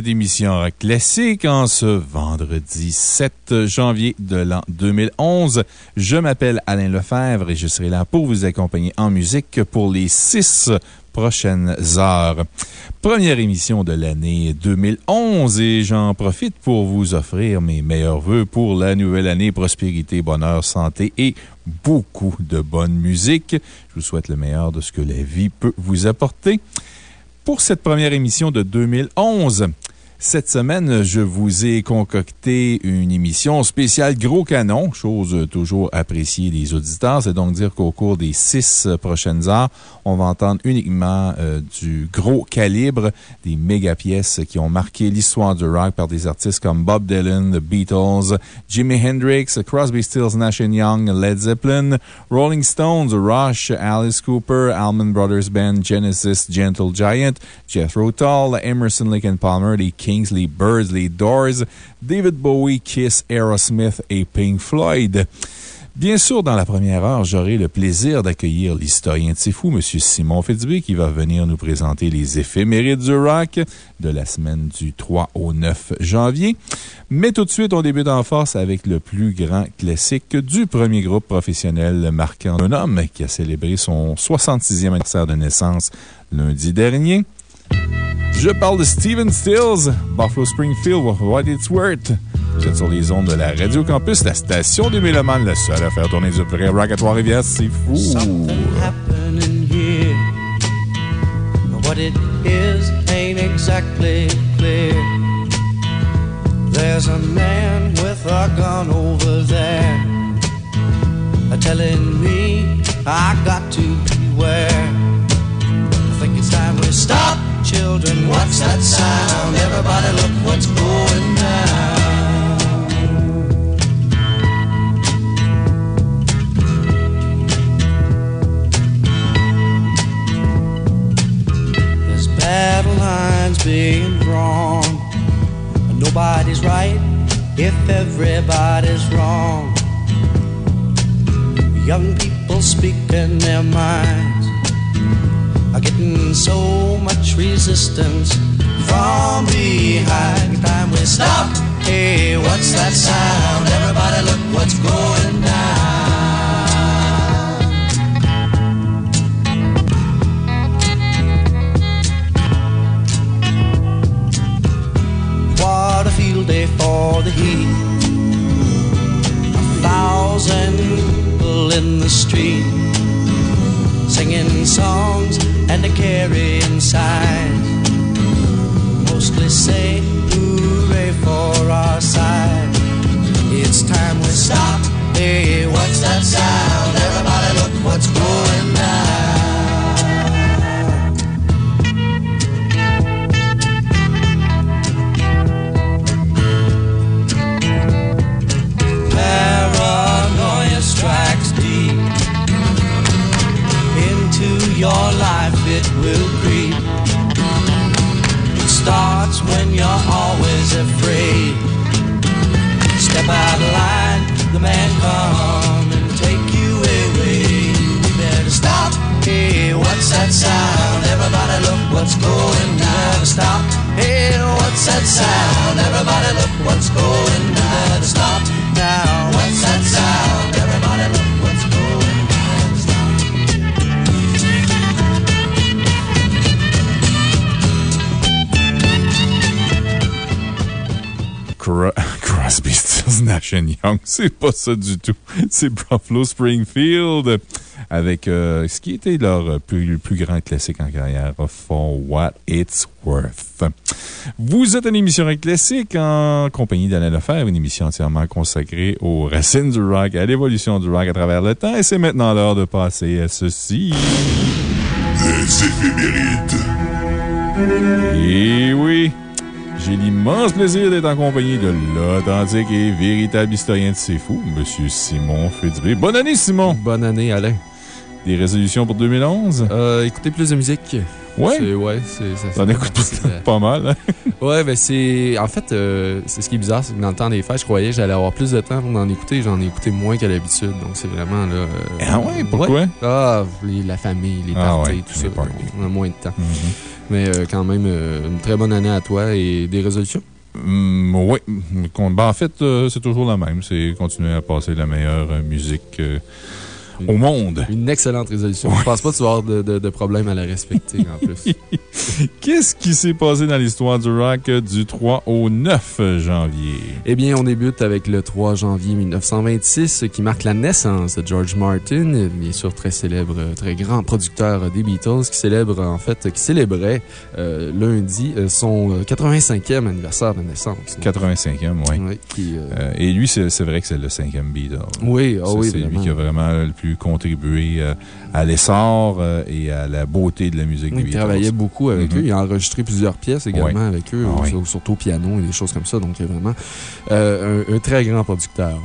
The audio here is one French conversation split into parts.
cette émission Classique en ce vendredi 7 janvier de l'an 2011. Je m'appelle Alain Lefebvre et je serai là pour vous accompagner en musique pour les six prochaines heures. Première émission de l'année 2011 et j'en profite pour vous offrir mes meilleurs voeux pour la nouvelle année. Prospérité, bonheur, santé et beaucoup de bonne musique. Je vous souhaite le meilleur de ce que la vie peut vous apporter. Pour cette première émission de 2011, cette semaine, je vous ai concocté une émission spéciale gros canon, chose toujours appréciée des auditeurs. C'est donc dire qu'au cours des six prochaines heures, on va entendre uniquement euh, du gros calibre, des méga pièces qui ont marqué l'histoire du rock par des artistes comme Bob Dylan, The Beatles, Jimi Hendrix, Crosby, Stills, Nash Young, Led Zeppelin, Rolling Stones, Rush, Alice Cooper, Allman Brothers Band, Genesis, Gentle Giant, Jethro Tull, Emerson, Lake and Palmer, les Kings, les Birds, les Doors, David Bowie, Kiss, Aerosmith et Pink Floyd. Bien sûr, dans la première heure, j'aurai le plaisir d'accueillir l'historien de C'est Fou, M. Simon Fitzbé, qui va venir nous présenter les éphémérides du rock de la semaine du 3 au 9 janvier. Mais tout de suite, on débute en force avec le plus grand classique du premier groupe professionnel marquant un homme qui a célébré son 66e anniversaire de naissance lundi dernier. Je parle de Steven Stills, Buffalo Springfield, What It's Worth. Vous êtes sur les ondes de la Radio Campus, la station des Mélomanes, la seule à faire tourner du vrai rock à Trois-Rivières. C'est fou! Something happening here. What it is ain't exactly clear. There's a man with a gun over there telling me I got to beware. I think it's time we stop, children. What's that sound? Everybody, look what's going down. There's battle lines being drawn. Nobody's right if everybody's wrong. Young people speak in their minds are getting so much resistance from behind. Time we stop. Hey, what's that sound? Everybody, look what's going down. What a field day for the heat. A thousand people in the street singing songs and a carrying signs. Mostly say hooray for our side. It's time we stop. Hey, what's that sound? Everybody, look what's going down. Your life, it will creep. It starts when you're always afraid. Step out of line, the man come and take you away. You better stop. Hey, what's that sound? Everybody, look what's going down. Stop. Hey, what's that sound? Everybody, look what's going down. Stop now. What's that sound? Cro- Crosby, Stills, Nash Young. C'est pas ça du tout. C'est Buffalo Springfield. avec euh, ce qui était leur plus, plus grand classique en carrière, For What It's Worth. Vous êtes une émission Rock Classique en compagnie d'Alain Lefebvre, une émission entièrement consacrée aux racines du rock, à l'évolution du rock à travers le temps. Et c'est maintenant l'heure de passer à ceci. Les éphémérides. Et oui, j'ai l'immense plaisir d'être en compagnie de l'authentique et véritable historien de C'est Fou, M. Simon Fitzbé. Bonne année, Simon! Bonne année, Alain. Des résolutions pour 2011? Euh, écoutez plus de musique. Ouais? Ouais, c'est ça. T'en écoutes commencé, euh, pas mal, hein? Ouais, ben c'est. En fait, euh, c'est ce qui est bizarre, c'est que dans le temps des fêtes, je croyais que j'allais avoir plus de temps pour en écouter. J'en ai écouté moins qu'à l'habitude. Donc, c'est vraiment là. euh, Ah ouais, pourquoi? Ah, les- la famille, les Ah parties, ouais, tout ça. On a moins de temps. Mhm. Mais euh, quand même, euh, une très bonne année à toi et des résolutions. Hum, oui. Ben, en fait, euh, c'est toujours la même. C'est continuer à passer la meilleure musique au monde. Une excellente résolution. Je pense pas que tu vas avoir de, de, de problème à la respecter en plus. Qu'est-ce qui s'est passé dans l'histoire du rock euh, du 3 au 9 janvier? Eh bien, on débute avec le 3 janvier 1926, qui marque la naissance de George Martin, bien sûr très célèbre, très grand producteur des Beatles, qui célèbre, en fait, qui célébrait euh, lundi euh, son euh, 85e anniversaire de naissance. 85e, oui. Euh, Euh, et lui, c'est vrai que c'est le cinquième Beatle. oui, ah oui, c'est lui qui a vraiment le plus contribué euh, à l'essor euh, et à la beauté de la musique Oui, des il Beatles. travaillait beaucoup avec Mhm. eux. Il a enregistré plusieurs pièces également avec eux, Ah oui. surtout au piano et des choses comme ça. Donc, il est vraiment euh, un, un très grand producteur.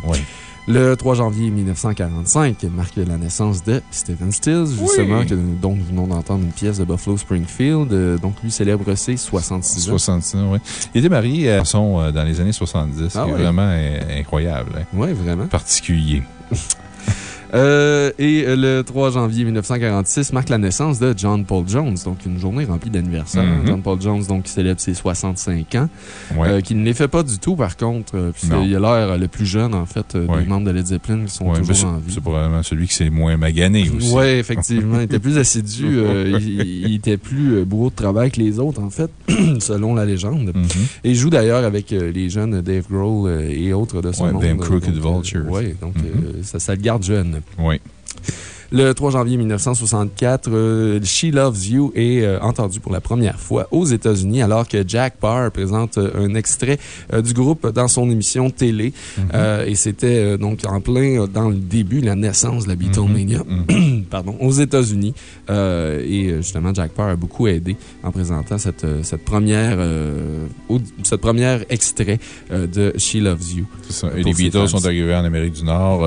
Le 3 janvier 1945 marque la naissance de Stephen Stills, justement, que- dont nous venons d'entendre une pièce de Buffalo Springfield. Donc, lui célèbre ses 66 ans. 66 ans, oui. Il était marié à son dans les années 70, Ah vraiment incroyable, hein. Oui, vraiment. particulier. Euh, et euh, le 3 janvier 1946 marque la naissance de John Paul Jones. Donc, une journée remplie d'anniversaires. Mhm. John Paul Jones, donc, qui célèbre ses 65 ans. Ouais. Euh, qui ne les fait pas du tout, par contre, puisqu'il a l'air le plus jeune, en fait, Ouais. des membres de Led Zeppelin qui sont Ouais, toujours en vie. c'est probablement celui qui s'est moins magané aussi. Oui, effectivement. Il était plus assidu. euh, il, il était plus bourreau de travail que les autres, en fait, selon la légende. Mhm. Et il joue d'ailleurs avec les jeunes Dave Grohl et autres de Ouais, monde. Them Crooked Donc, Vultures. ouais, donc ça, ça le garde jeune. Oui. Le 3 janvier 1964, euh, She Loves You est euh, entendu pour la première fois aux États-Unis, alors que Jack Parr présente euh, un extrait du groupe dans son émission télé. Euh, et c'était donc en plein dans le début, la naissance de la Beatlemania, pardon, aux États-Unis. Euh, et justement, Jack Parr a beaucoup aidé en présentant cette, cette première, cette première extrait de She Loves You. C'est ça. Et les Beatles fans. sont arrivés en Amérique du Nord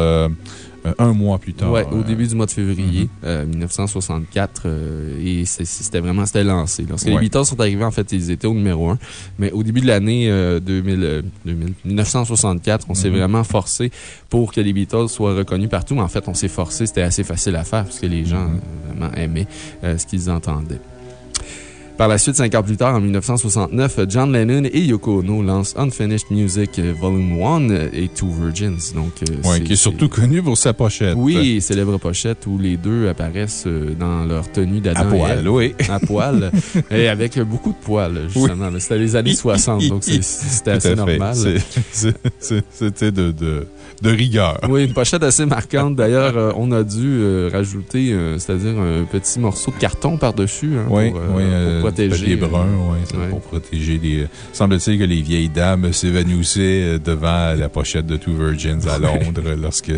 euh, un mois plus tard. Ouais, au euh, début du mois de février Mhm. euh, 1964. et c'était vraiment c'était lancé. Lorsque Ouais. les Beatles sont arrivés, en fait, ils étaient au numéro 1. Mais au début de l'année euh, 2000, euh, 2000 1964, on s'est Mhm. vraiment forcé pour que les Beatles soient reconnus partout. Mais en fait, on s'est forcé. C'était assez facile à faire parce que les gens Mhm. vraiment aimaient ce qu'ils entendaient. Par la suite, cinq ans plus tard, en 1969, John Lennon et Yoko Ono lancent Unfinished Music euh, Volume 1 et Two Virgins. Donc, euh, ouais, qui est surtout connu pour sa pochette. oui, célèbre pochette où les deux apparaissent euh, dans leur tenue À d'Adam et poil, oui. À poil. et avec beaucoup de poils, justement. C'était les années 60, donc c'était assez à normal. C'était de, de, de rigueur. Oui, une pochette assez marquante. D'ailleurs, euh, on a dû euh, rajouter, euh, c'est-à-dire un petit morceau de carton par-dessus hein, Oui, pour, oui, pour euh, protéger. papier euh, brun, oui, ouais. pour protéger les. Semble-t-il que les vieilles dames s'évanouissaient devant la pochette de Two Virgins à Londres lorsque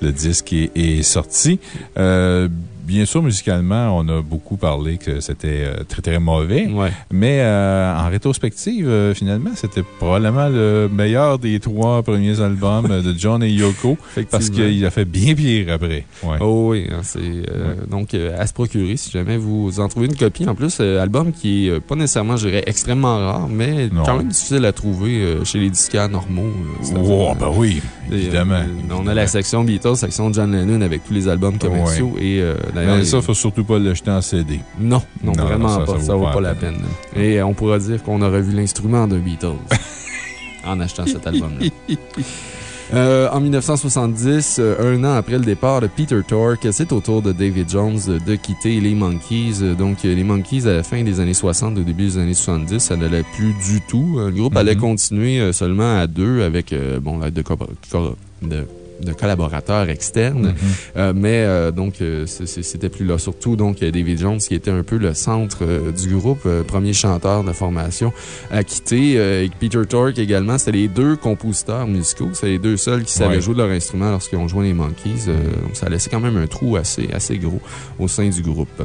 le disque est, est sorti. Bien sûr, musicalement, on a beaucoup parlé que c'était euh, très, très mauvais. Ouais. Mais euh, en rétrospective, euh, finalement, c'était probablement le meilleur des trois premiers albums de John et Yoko parce qu'il a fait bien pire après. Ouais. Oh oui, hein, c'est euh, donc à se procurer si jamais vous en trouvez une copie. En plus, album qui est pas nécessairement, je dirais, extrêmement rare, mais Non. quand même difficile à trouver chez les disquaires normaux. Oh, ben oui, évidemment. euh, on a la section Beatles, section John Lennon avec tous les albums commerciaux. Et d'ailleurs. Ça, il- faut surtout pas l'acheter en CD. Non, non, Non, vraiment ça, pas. ça Ça vaut vaut pas pas la peine. Et on pourra dire qu'on a revu l'instrument d'un Beatles en achetant cet album-là. Euh, en 1970, euh, un an après le départ de Peter Tork, c'est au tour de David Jones de quitter les Monkeys. Donc, les Monkeys, à la fin des années 60, au début des années 70, ça n'allait plus du tout. Le groupe allait Mhm. continuer euh, seulement à deux avec, euh, bon, l'aide de, de de collaborateurs externes. Mm-hmm. mais donc, c'était plus là. Surtout, donc, David Jones, qui était un peu le centre du groupe, premier chanteur de formation, a quitté. et Peter Tork également, c'était les deux compositeurs musicaux. C'est les deux seuls qui savaient jouer de leur instrument lorsqu'ils ont joué les Monkeys. donc, ça a laissé quand même un trou assez, assez gros au sein du groupe.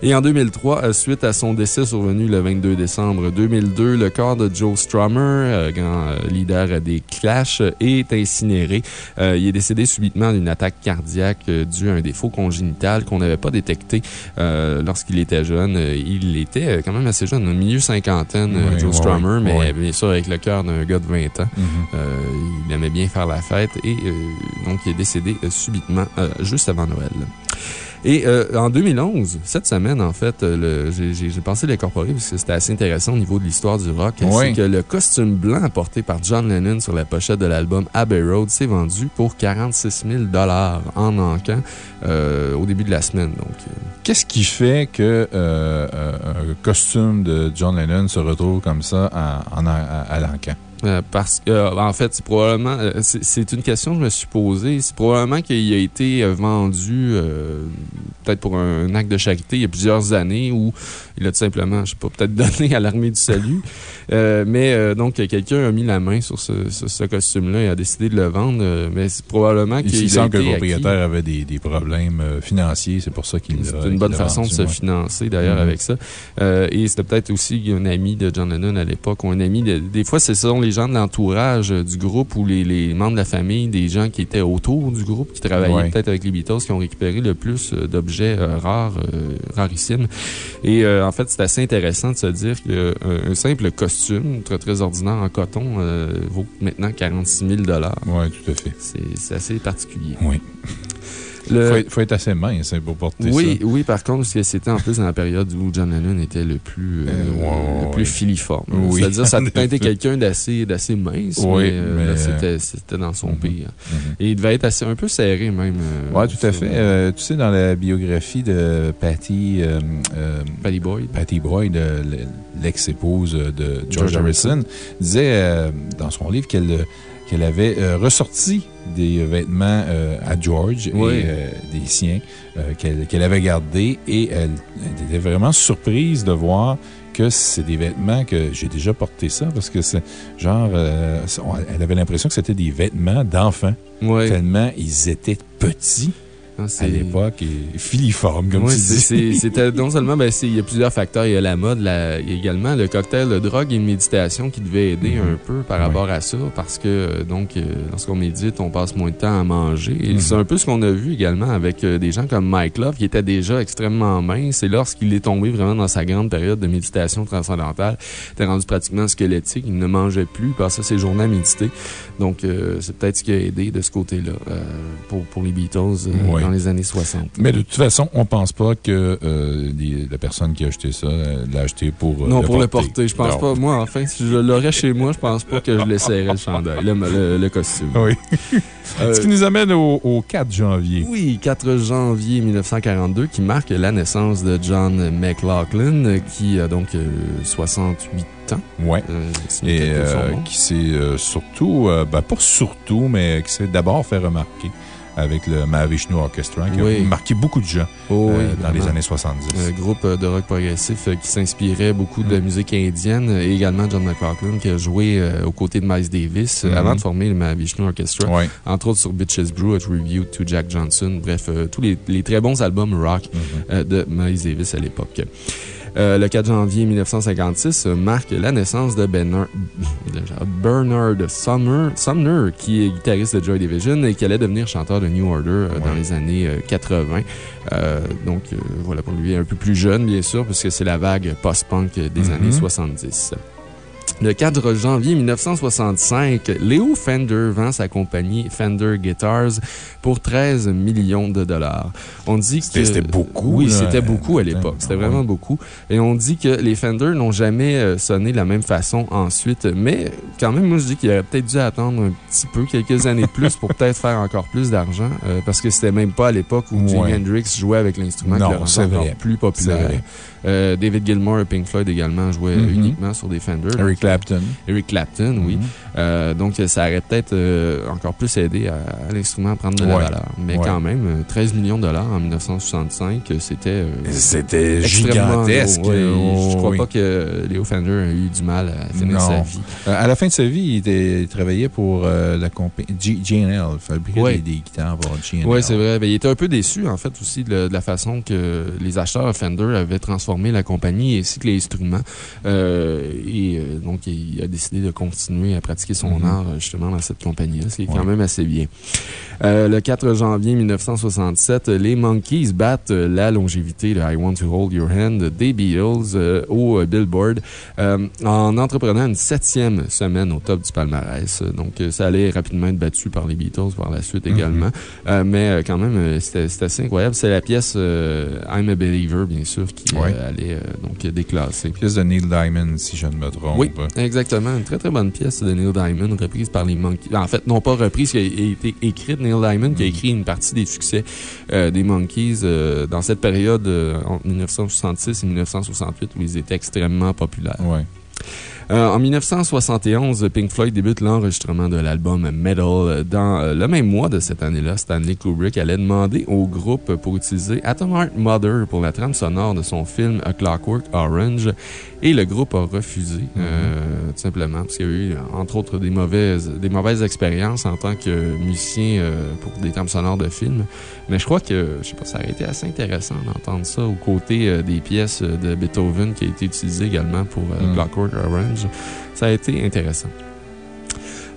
Et en 2003, euh, suite à son décès survenu le 22 décembre 2002, le corps de Joe Strummer, euh, grand euh, leader des Clash, est incinéré. il est décédé subitement d'une attaque cardiaque due à un défaut congénital qu'on n'avait pas détecté lorsqu'il était jeune. Il était quand même assez jeune, au milieu cinquantaine, Joe Strummer, mais bien sûr avec le cœur d'un gars de 20 ans. Mm-hmm. il aimait bien faire la fête et donc il est décédé subitement juste avant Noël. Et euh, en 2011, cette semaine, en fait, euh, j'ai pensé l'incorporer parce que c'était assez intéressant au niveau de l'histoire du rock. C'est que le costume blanc porté par John Lennon sur la pochette de l'album Abbey Road s'est vendu pour 46 000 en encan euh, au début de la semaine. Donc, Qu'est-ce qui fait que un costume de John Lennon se retrouve comme ça à, à l'encan? Euh, parce que, euh, en fait, c'est probablement, euh, c'est une question que je me suis posée. C'est probablement qu'il a été vendu, peut-être pour un, acte de charité il y a plusieurs années où il a tout simplement, je sais pas, peut-être donné à l'armée du salut. mais donc, quelqu'un a mis la main sur ce, costume-là et a décidé de le vendre. mais c'est probablement qu'il Il semble que le propriétaire avait des, des problèmes financiers. C'est pour ça qu'il l'a C'est une bonne façon de se financer, d'ailleurs, mm-hmm. avec ça. et c'était peut-être aussi un ami de John Lennon à l'époque ou un ami. des fois, c'est ça, les gens de l'entourage du groupe ou les, membres de la famille, des gens qui étaient autour du groupe, qui travaillaient peut-être avec les Beatles, qui ont récupéré le plus euh, d'objets euh, rares, euh, rarissimes. Et en fait, c'est assez intéressant de se dire qu'un simple costume, très, très ordinaire en coton, vaut maintenant 46 000 Oui, tout à fait. C'est assez particulier. Oui. Il faut, être assez mince hein, pour porter oui, ça. Oui, par contre, c'était en plus dans la période où John Lennon était le plus, euh, euh, le plus filiforme. C'est-à-dire, ça été quelqu'un d'assez mince, mais, euh, c'était dans son pays. -hmm. Et il devait être assez, un peu serré même. oui, tout à fait. tu sais, dans la biographie de Patty... Patty Boyd. Patty Boyd, l'ex-épouse de George, Harrison, disait dans son livre qu'elle qu'elle avait ressorti des vêtements euh, à George et euh, des siens euh, qu'elle avait gardés et elle, était vraiment surprise de voir que c'est des vêtements que j'ai déjà porté ça parce que c'est genre, elle avait l'impression que c'était des vêtements d'enfants. Tellement ils étaient petits. Hein, à l'époque est filiforme, comme tu dis. C'était non seulement, ben, il y a plusieurs facteurs. Il y a la mode, il y a également le cocktail de drogue et de méditation qui devait aider mm-hmm. un peu par rapport à ça parce que, euh, donc, euh, lorsqu'on médite, on passe moins de temps à manger. Mm-hmm. c'est un peu ce qu'on a vu également avec euh, des gens comme Mike Love qui était déjà extrêmement mince et lorsqu'il est tombé vraiment dans sa grande période de méditation transcendantale, il était rendu pratiquement squelettique. Il ne mangeait plus, il passait ses journées à méditer. Donc, c'est peut-être ce qui a aidé de ce côté-là pour, pour les Beatles dans les années 60. Mais de toute façon, on ne pense pas que euh, la personne qui a acheté ça euh, l'a acheté pour euh, Non, pour le porter. Je pense pas. Moi, enfin, si je l'aurais chez moi, je pense pas que je laisserais le chandail, le, costume. Oui. Ce qui nous amène au, 4 janvier. Oui, 4 janvier 1942, qui marque la naissance de John McLaughlin, qui a donc 68 ans. Oui. Et qui s'est surtout, ben, pas surtout, mais qui s'est d'abord fait remarquer avec le Mahavishnu Orchestra, qui a marqué beaucoup de gens oh euh, dans les années 70. Un groupe de rock progressif euh, qui s'inspirait beaucoup de la mm. musique indienne et également John McLaughlin qui a joué euh, aux côtés de Miles Davis mm-hmm. avant de former le Mahavishnu Orchestra. Entre autres sur Bitches Brew, A Review to Jack Johnson. Bref, tous les, très bons albums rock mm-hmm. de Miles Davis à l'époque. Euh, le 4 janvier 1956 marque la naissance de Bernard, Sumner, qui est guitariste de Joy Division et qui allait devenir chanteur de New Order euh, dans les années 80. Euh, donc, voilà pour lui un peu plus jeune, bien sûr, puisque c'est la vague post-punk des mm-hmm. années 70. Le 4 janvier 1965, Léo Fender vend sa compagnie Fender Guitars pour 13 millions de dollars. On dit que. C'était beaucoup. Oui, c'était beaucoup à l'époque. C'était vraiment beaucoup. Et on dit que les Fender n'ont jamais euh, sonné de la même façon ensuite. Mais quand même, moi, je dis qu'il aurait peut-être dû attendre un petit peu, quelques années de plus pour peut-être faire encore plus d'argent. Euh, parce que c'était même pas à l'époque où Jimi Hendrix jouait avec l'instrument qui le encore plus populaire. Euh, David Gilmour et Pink Floyd également jouaient mm-hmm. uniquement sur des Fender. Eric Clapton. Eric Clapton, oui. Mm-hmm. donc, ça aurait peut-être encore plus aidé à, l'instrument à prendre de la valeur. Mais quand même, 13 millions de dollars en 1965, c'était. c'était gigantesque. je crois pas que Léo Fender a eu du mal à finir sa vie. à la fin de sa vie, il, travaillait pour la compagnie GNL, fabriquait des, guitares pour GNL. Oui, c'est vrai. Ben, il était un peu déçu, en fait, aussi de, la façon que les acheteurs Fender avaient transformé la compagnie ainsi que les instruments. Euh, et euh, donc, il a décidé de continuer à pratiquer son mm-hmm. art, justement, dans cette compagnie-là, ce qui est quand même assez bien. Euh, le 4 janvier 1967, les Monkeys battent la longévité de I Want to Hold Your Hand des Beatles au Billboard en entreprenant une septième semaine au top du palmarès. Donc, ça allait rapidement être battu par les Beatles par la suite mm-hmm. également. mais quand même, c'était assez incroyable. C'est la pièce I'm a Believer, bien sûr, qui allait donc déclasser. Pièce de Neil Diamond, si je ne me trompe. Oui, exactement. Une très très bonne pièce de Neil Diamond, reprise par les Monkeys. En fait, non pas reprise, qui a été écrite. Neil Diamond qui a mm. écrit une partie des succès euh, des Monkeys euh, dans cette période euh, entre 1966 et 1968 où ils étaient extrêmement populaires. Oui. Euh, en 1971, Pink Floyd débute l'enregistrement de l'album Metal. Dans euh, le même mois de cette année-là, Stanley Kubrick allait demander au groupe pour utiliser Atom Heart Mother pour la trame sonore de son film A Clockwork Orange. Et le groupe a refusé, euh, tout simplement, parce qu'il y a eu, entre autres, des mauvaises, des mauvaises expériences en tant que musicien pour des trames sonores de films. Mais je crois que, je sais pas, ça aurait été assez intéressant d'entendre ça aux côtés des pièces de Beethoven qui a été utilisé également pour mm. Clockwork Orange. Ça a été intéressant.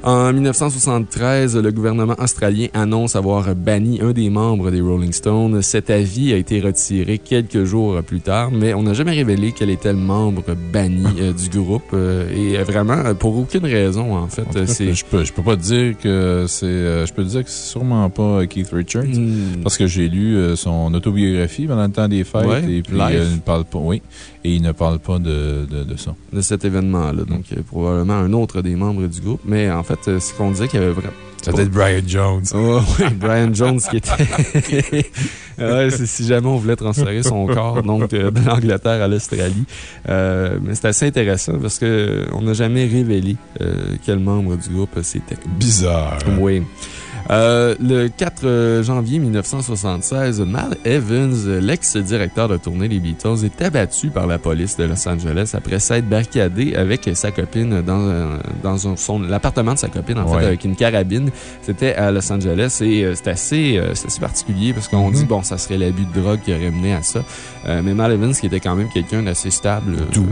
En 1973, le gouvernement australien annonce avoir banni un des membres des Rolling Stones. Cet avis a été retiré quelques jours plus tard, mais on n'a jamais révélé quel était le membre banni euh, du groupe. Euh, et vraiment, pour aucune raison, en fait. je peux, je peux pas te dire que c'est. Euh, je peux te dire que c'est sûrement pas Keith Richards. Hmm. Parce que j'ai lu son autobiographie pendant le temps des fêtes. et puis, il ne parle pas. Oui. Et il ne parle pas de, de, de ça. De cet événement-là. Donc, probablement un autre des membres du groupe. Mais en fait, fait, ce qu'on disait qu'il y avait vraiment. Peut-être Brian Jones. oui, Brian Jones qui était. ouais, si jamais on voulait transférer son corps donc, de l'Angleterre à l'Australie. Euh, mais c'est assez intéressant parce qu'on n'a jamais révélé euh, quel membre du groupe c'était. Bizarre. Oui. Euh, le 4 janvier 1976, Mal Evans, l'ex-directeur de tournée des Beatles, est abattu par la police de Los Angeles après s'être barricadé avec sa copine dans, dans son, l'appartement de sa copine, en fait, avec une carabine. C'était à Los Angeles et euh, c'est assez, euh, assez, particulier parce qu'on dit, mm-hmm. bon, ça serait l'abus de drogue qui aurait mené à ça. mais Mal Evans, qui était quand même quelqu'un d'assez stable, doux.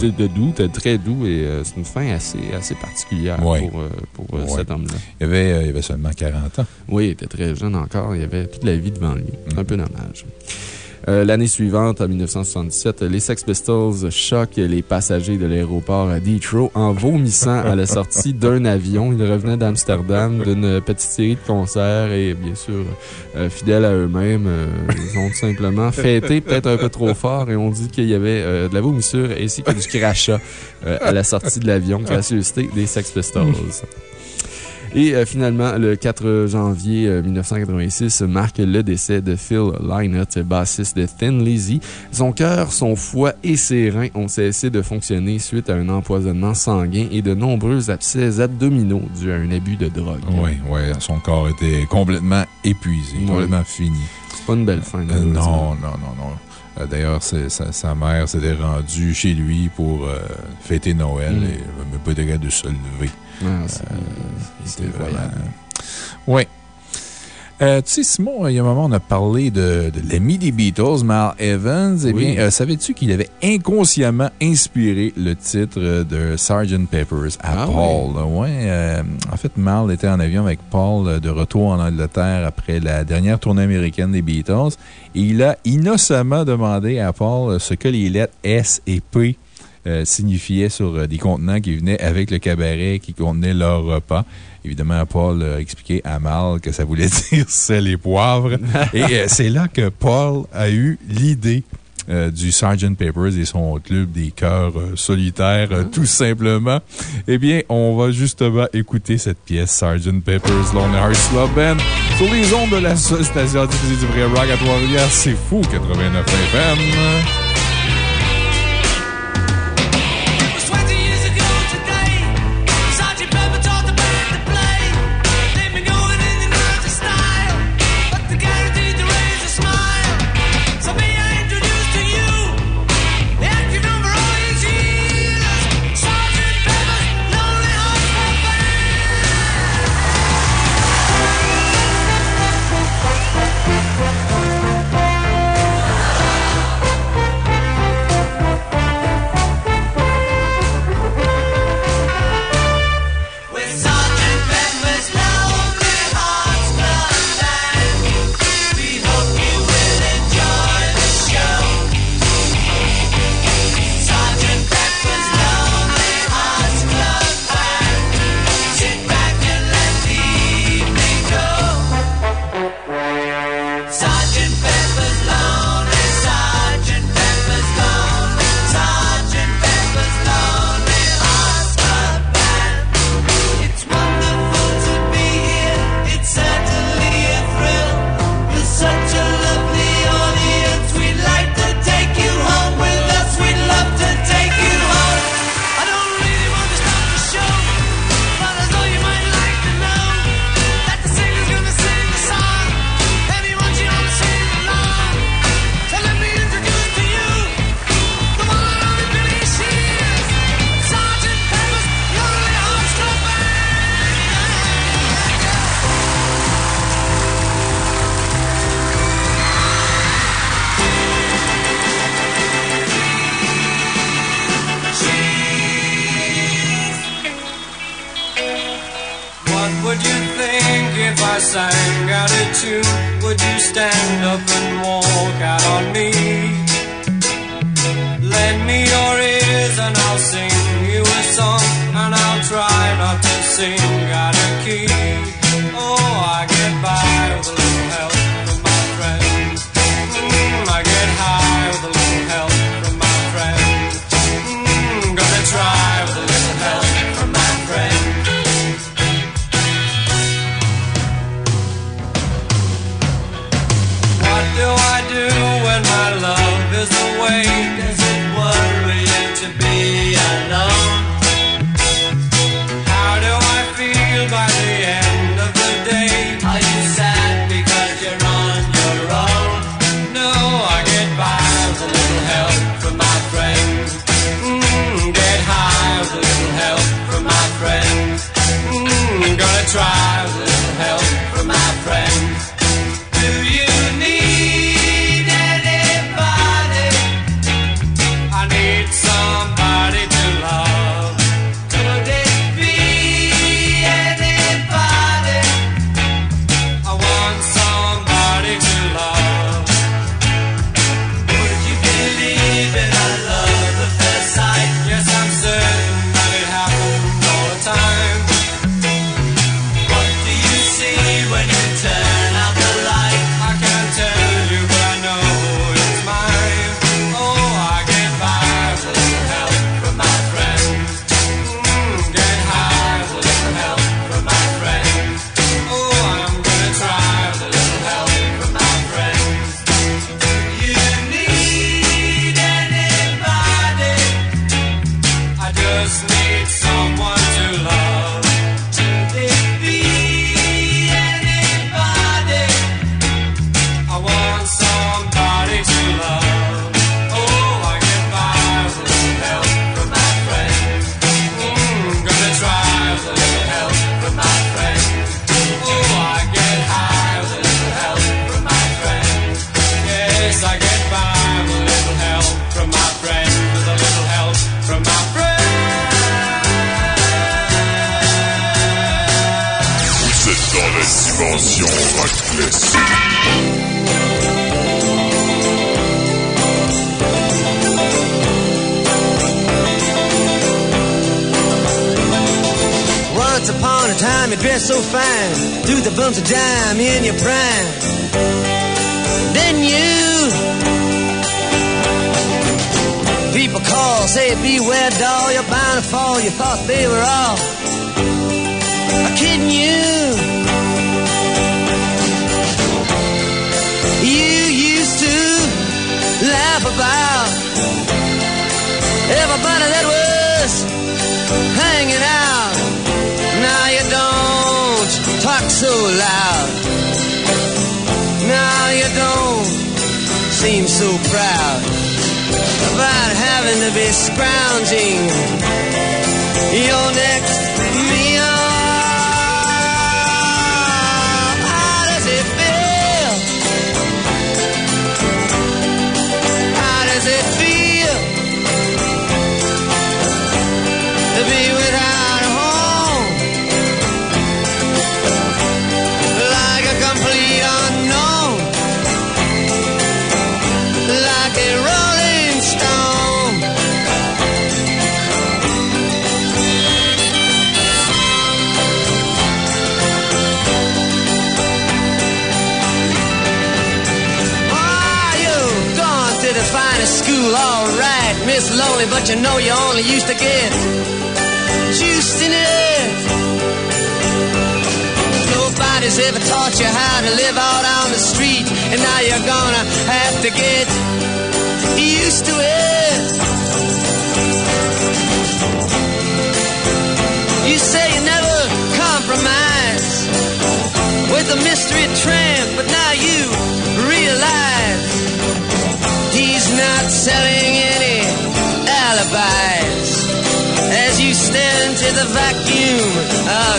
de, doux, très doux et c'est une fin assez, assez particulière pour, pour cet homme-là. Il, il avait seulement 40 oui, il était très jeune encore. Il avait toute la vie devant lui. Un peu dommage. Euh, l'année suivante, en 1977, les Sex Pistols choquent les passagers de l'aéroport à Detroit en vomissant à la sortie d'un avion. Ils revenaient d'Amsterdam d'une petite série de concerts et, bien sûr, euh, fidèles à eux-mêmes, euh, ils ont tout simplement fêté peut-être un peu trop fort et on dit qu'il y avait de la vomissure ainsi que du crachat à la sortie de l'avion, gracieuseté des Sex Pistols. Et euh, finalement, le 4 janvier 1986 euh, marque le décès de Phil Lynott, bassiste de Thin Lizzy. Son cœur, son foie et ses reins ont cessé de fonctionner suite à un empoisonnement sanguin et de nombreux abcès abdominaux dus à un abus de drogue. Oui, oui, son corps était complètement épuisé, complètement fini. C'est pas une belle fin. Euh, non, non, non, non. D'ailleurs, sa, mère s'était rendue chez lui pour fêter Noël mm. et ne pas de se lever. Ah, c'est incroyable. Oui. Euh, tu sais, Simon, il y a un moment, on a parlé de, de l'ami des Beatles, Mal Evans. Eh bien, euh, savais-tu qu'il avait inconsciemment inspiré le titre de Sgt. Pepper's à ah Paul? Oui. Euh, en fait, Mal était en avion avec Paul de retour en Angleterre après la dernière tournée américaine des Beatles. Et il a innocemment demandé à Paul ce que les lettres S et P euh, signifiait sur euh, des contenants qui venaient avec le cabaret qui contenait leur repas. Évidemment, Paul a expliqué à Mal que ça voulait dire sel et poivre. et euh, c'est là que Paul a eu l'idée du Sgt. Papers et son club des cœurs solitaires, tout simplement. Eh bien, on va justement écouter cette pièce, Sgt. Papers Lonely Hearts Club Band, sur les ondes de la station du vrai rock à Trois-Rivières. C'est fou, 89 FM.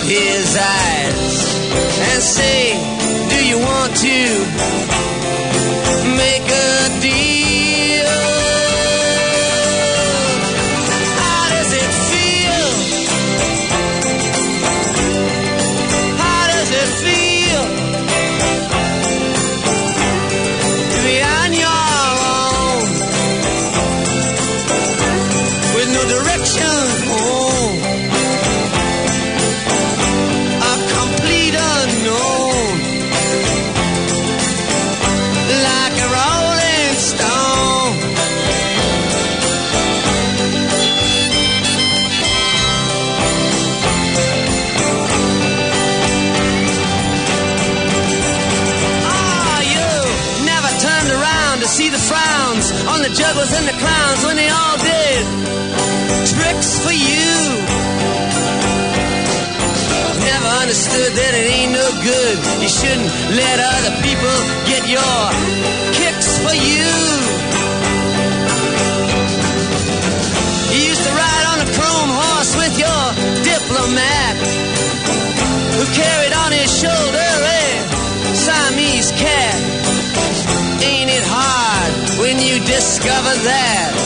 His eyes and say, Do you want to that it ain't no good. You shouldn't let other people get your kicks for you. You used to ride on a chrome horse with your diplomat who carried on his shoulder a Siamese cat. Ain't it hard when you discover that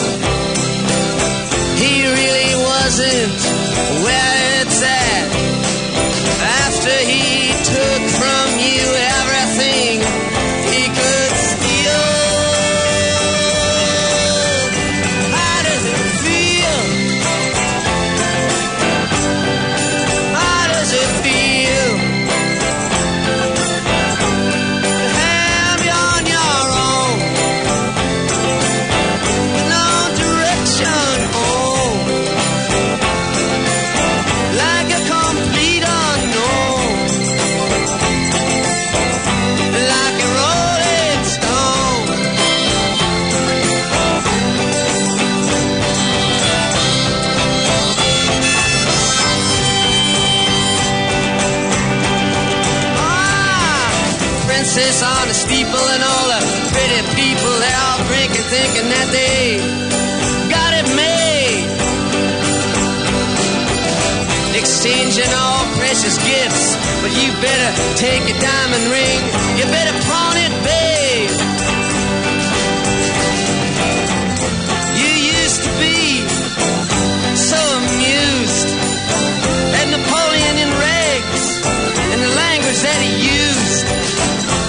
thinking that they got it made. Exchanging all precious gifts, but you better take your diamond ring, you better pawn it, babe. You used to be so amused at Napoleon in rags and the language that he used.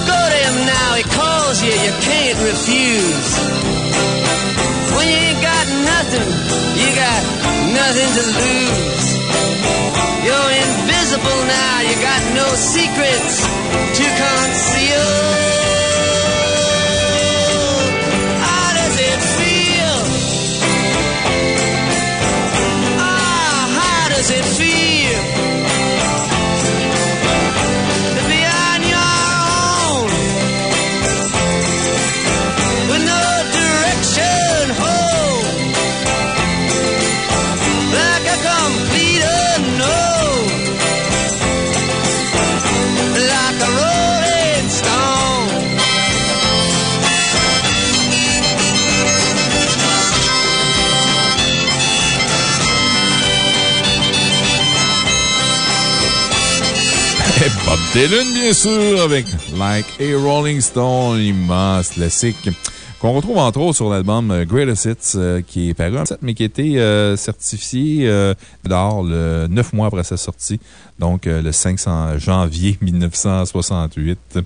Go to him now, he calls you, you can't refuse. Nothing, you got nothing to lose. You're invisible now, you got no secrets to conceal. How does it feel? Ah, Bob Dylan, bien sûr, avec Like a Rolling Stone, immense classique. Qu'on retrouve entre autres sur l'album euh, Greatest Hits, euh, qui est paru en 7, mais qui a été euh, certifié euh, d'or le 9 mois après sa sortie, donc le 5 janvier 1968.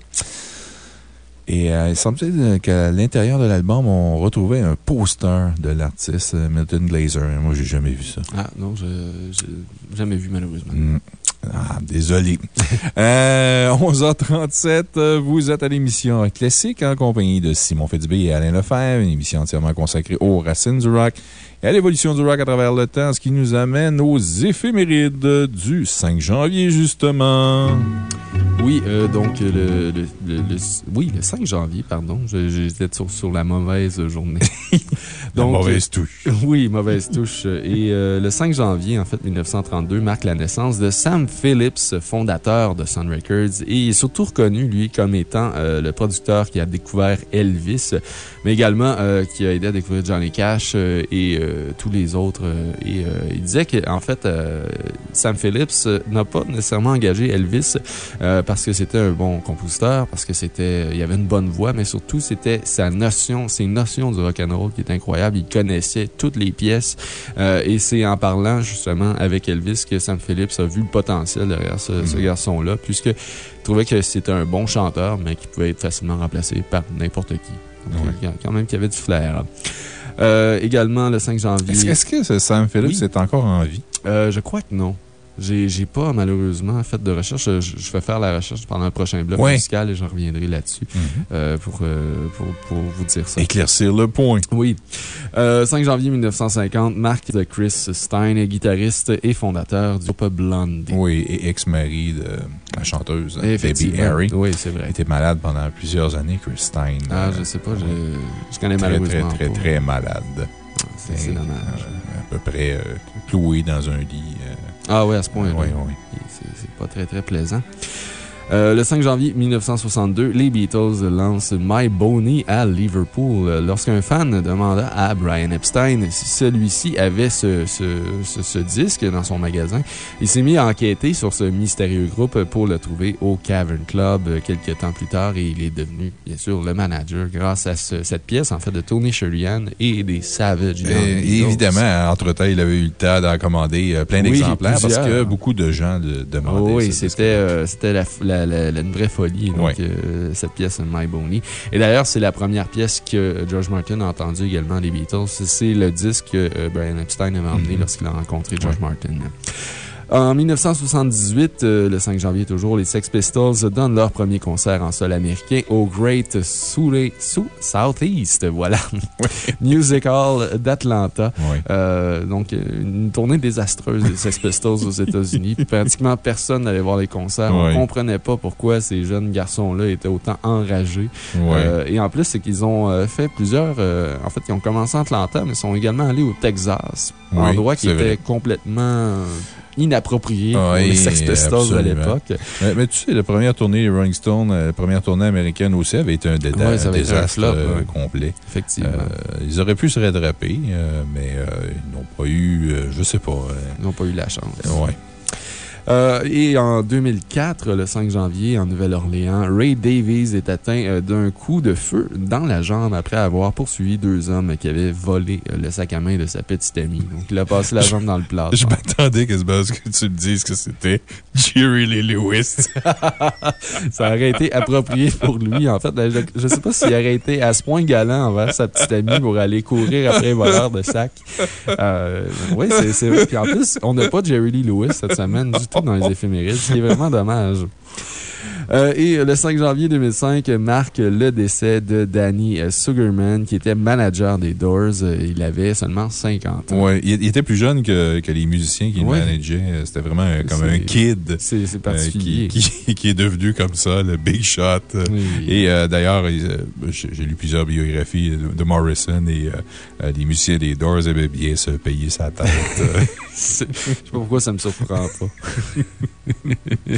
Et euh, il semblait qu'à l'intérieur de l'album, on retrouvait un poster de l'artiste Milton Glaser. Moi, j'ai jamais vu ça. Ah, non, je n'ai jamais vu, malheureusement. Mm. Ah, désolé. euh, 11h37, euh, vous êtes à l'émission Classique en compagnie de Simon Fitzbé et Alain Lefebvre, une émission entièrement consacrée aux racines du rock et à l'évolution du rock à travers le temps, ce qui nous amène aux éphémérides du 5 janvier, justement. Oui, euh, donc le, le- le- le- oui, le 5 janvier, pardon. J'étais sur, sur la mauvaise journée. La mauvaise touche. Oui, mauvaise touche. Et euh, le 5 janvier, en fait, 1932, marque la naissance de Sam Phillips, fondateur de Sun Records. Et il est surtout reconnu, lui, comme étant euh, le producteur qui a découvert Elvis, mais également euh, qui a aidé à découvrir Johnny Cash euh, et euh, tous les autres. euh, et euh, il disait qu'en fait, Sam Phillips n'a pas nécessairement engagé Elvis parce que c'était un bon compositeur, parce que c'était, il avait une bonne voix, mais surtout, c'était sa notion, ses notions du rock'n'roll qui est incroyable. Il connaissait toutes les pièces. et c'est en parlant justement avec Elvis que Sam Phillips a vu le potentiel derrière ce, ce garçon-là, puisqu'il trouvait que c'était un bon chanteur, mais qui pouvait être facilement remplacé par n'importe qui. Donc, Ouais. quand même qu'il y avait du flair. Euh, également, le 5 janvier. Est-ce que Sam Phillips Oui. est encore en vie? Euh, je crois que non. J'ai pas, malheureusement, fait de recherche. Je, je vais faire la recherche pendant le prochain bloc Ouais. musical et je reviendrai là-dessus Mhm. euh, pour, euh, pour, pour vous dire ça. Éclaircir le point. Oui. Euh, 5 janvier 1950, Mark de Chris Stein, guitariste et fondateur du groupe Blondie. Oui, et ex-mari de la chanteuse Baby. Harry. Oui, c'est vrai. Elle était malade pendant plusieurs années, Christine. Ah, Euh, je sais pas, je, je connais Très, malheureusement très, très, pas. très malade. Ah, C'est dommage. euh, à peu près euh, clouée dans un lit. Ah ouais, à ce point-là. oui, oui. C'est pas très, très plaisant. Euh, le 5 janvier 1962, les Beatles lancent My Boney à Liverpool. Euh, Lorsqu'un fan demanda à Brian Epstein si celui-ci avait ce, ce, ce- ce disque dans son magasin, il s'est mis à enquêter sur ce mystérieux groupe pour le trouver au Cavern Club euh, quelques temps plus tard et il est devenu, bien sûr, le manager grâce à ce- cette pièce, en fait, de Tony Sheridan et des Savage. Beatles. évidemment, entre-temps, il avait eu le temps d'en commander euh, plein Oui, d'exemplaires parce que beaucoup de gens le demandaient. Oh oui, c'était euh, c'était la, la, la- la- une vraie folie, donc, Ouais. euh, cette pièce My Boney. Et d'ailleurs, c'est la première pièce que George Martin a entendue également des Beatles. C'est le disque que euh, Brian Epstein avait emmené Mhm. lorsqu'il a rencontré George Martin. En 1978, euh, le 5 janvier toujours, les Sex Pistols donnent leur premier concert en sol américain au Great Soule- Sou- Southeast, voilà, Music Hall d'Atlanta. Oui. Euh, donc, euh, une tournée désastreuse des Sex Pistols aux États-Unis. Pratiquement personne n'allait voir les concerts. On ne comprenait pas pourquoi ces jeunes garçons-là étaient autant enragés. Euh, et en plus, c'est qu'ils ont fait plusieurs. euh, en fait, ils ont commencé en Atlanta, mais ils sont également allés au Texas. Oui, endroit qui était vrai. complètement inapproprié pour les Sex Pistols à l'époque. Mais, mais tu sais, la première tournée des Rolling Stones, euh, la première tournée américaine aussi avait été un, dé- Ouais, ça un avait été un désastre flop, euh, ouais. complet. Effectivement. Euh, ils auraient pu se rattraper, euh, mais euh, ils n'ont pas eu, je sais pas. Ils n'ont pas eu la chance. ouais. Euh, et en 2004, le 5 janvier, en Nouvelle-Orléans, Ray Davies est atteint euh, d'un coup de feu dans la jambe après avoir poursuivi deux hommes qui avaient volé euh, le sac à main de sa petite amie. Donc, il a passé la jambe dans le plat. Je m'attendais que que tu me dises que c'était Jerry Lee Lewis. Ça aurait été approprié pour lui. En fait, je ne sais pas s'il aurait été à ce point galant envers sa petite amie pour aller courir après un voleur de sac. Euh, oui, c'est c'est vrai. Puis en plus, on n'a pas Jerry Lee Lewis cette semaine du tout dans les éphémérides, ce qui est vraiment dommage. Euh, et le 5 janvier 2005 marque le décès de Danny euh, Sugarman, qui était manager des Doors. Euh, Il avait seulement 50 ans. ouais, il, était plus jeune que, que les musiciens qui Ouais. le manageaient. C'était vraiment comme un kid. C'est euh, qui, est devenu comme ça, le Big Shot. Oui. Et euh, d'ailleurs, il, j'ai lu plusieurs biographies de, de Morrison et les musiciens des Doors aimaient bien se payer sa tête. Je sais pas pourquoi ça me surprend pas.